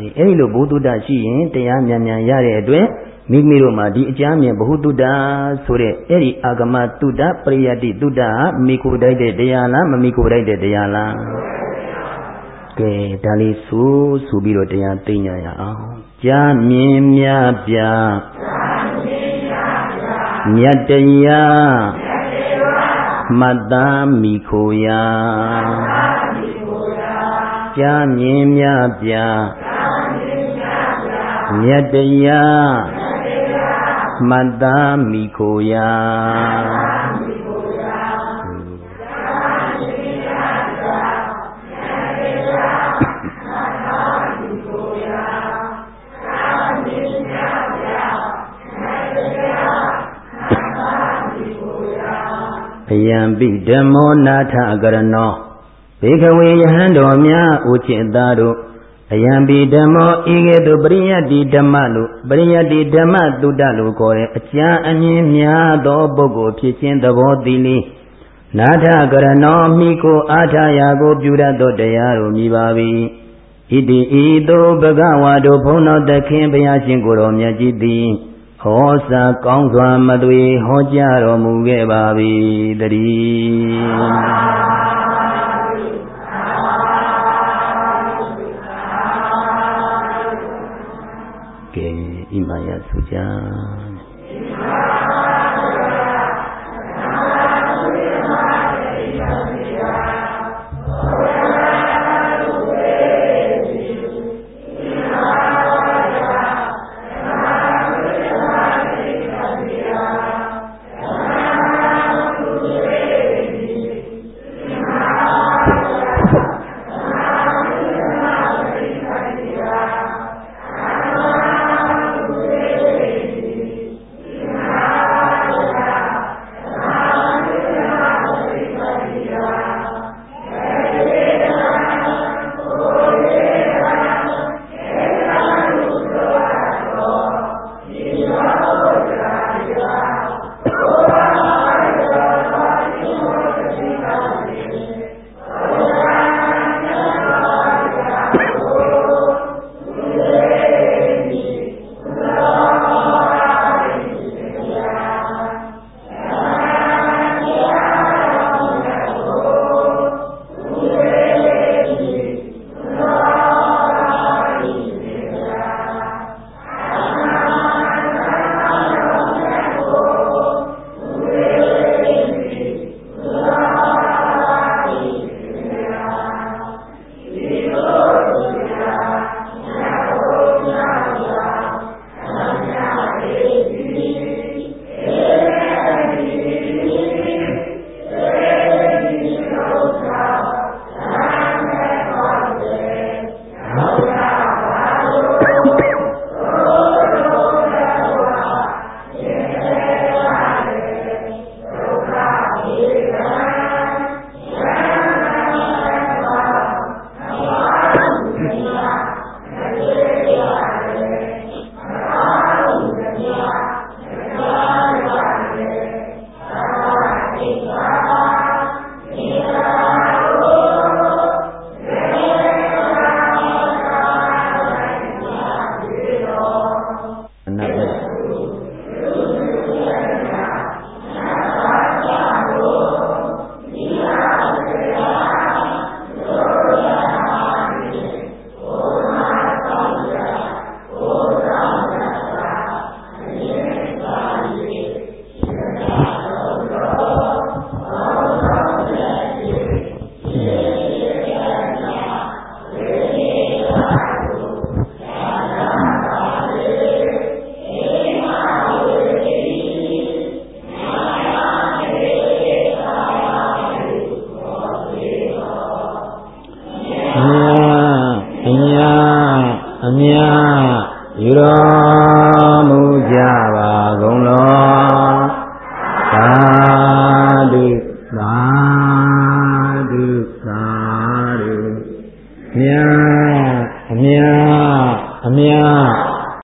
တဲ့အဲ့ဒီလိုဘုဒ္ဓတရှိရင်တရားမြန်မြန်ရတဲ့အတွက်မိမိတို့မှာဒီအကြမ်းမြင်ဘ ഹു တုတ္တဆိုတဲ့အဲ့ဒီအာဂမတုတ္တပရိယတ္တိတုတ္တမိခိုတိုက်တဲ့တရားလားမမိခိုတိုက်တဲ့တရားလားကဲဒါလေးဆိုဆိုပြီးတော့တရားသိညာရအောင်ကြားမြင်မြပြမြတ်တရားမတ္တမိခိုရာ ကြားမြင်မြပြမြတ်တရားမတ္တမိခိုရာအယံပိဓမ္မောနာထကရဏော ဘေခဝေယဟံတော်များဥจิตသားတို့အယံပိဓမ္မောဤကဲ့သို့ပရိယတ္တိဓမ္မလို့ပရိယတ္တိဓမ္မတုတ္တလို့ခေါ်တဲ့အကျမ်းအမြင်များသောပုဂ္ဂိုလ်ဖြစ်ခြင်းသဘောတည်လီနာထကရဏောမိကိုအာထရာကိုပြုရသောတရားတို့မြည်ပါ၏ဣတိဤသို့ဘဂဝါတို့ဘုန်းတော်သခင်ဘုရားရှင်ကိုယ်တော်မြတ်ကြီးသည်ဟောစာကောင်းစွာမသွေဟောကြားတော်မူခဲ့ပါ၏တည်း ယဆို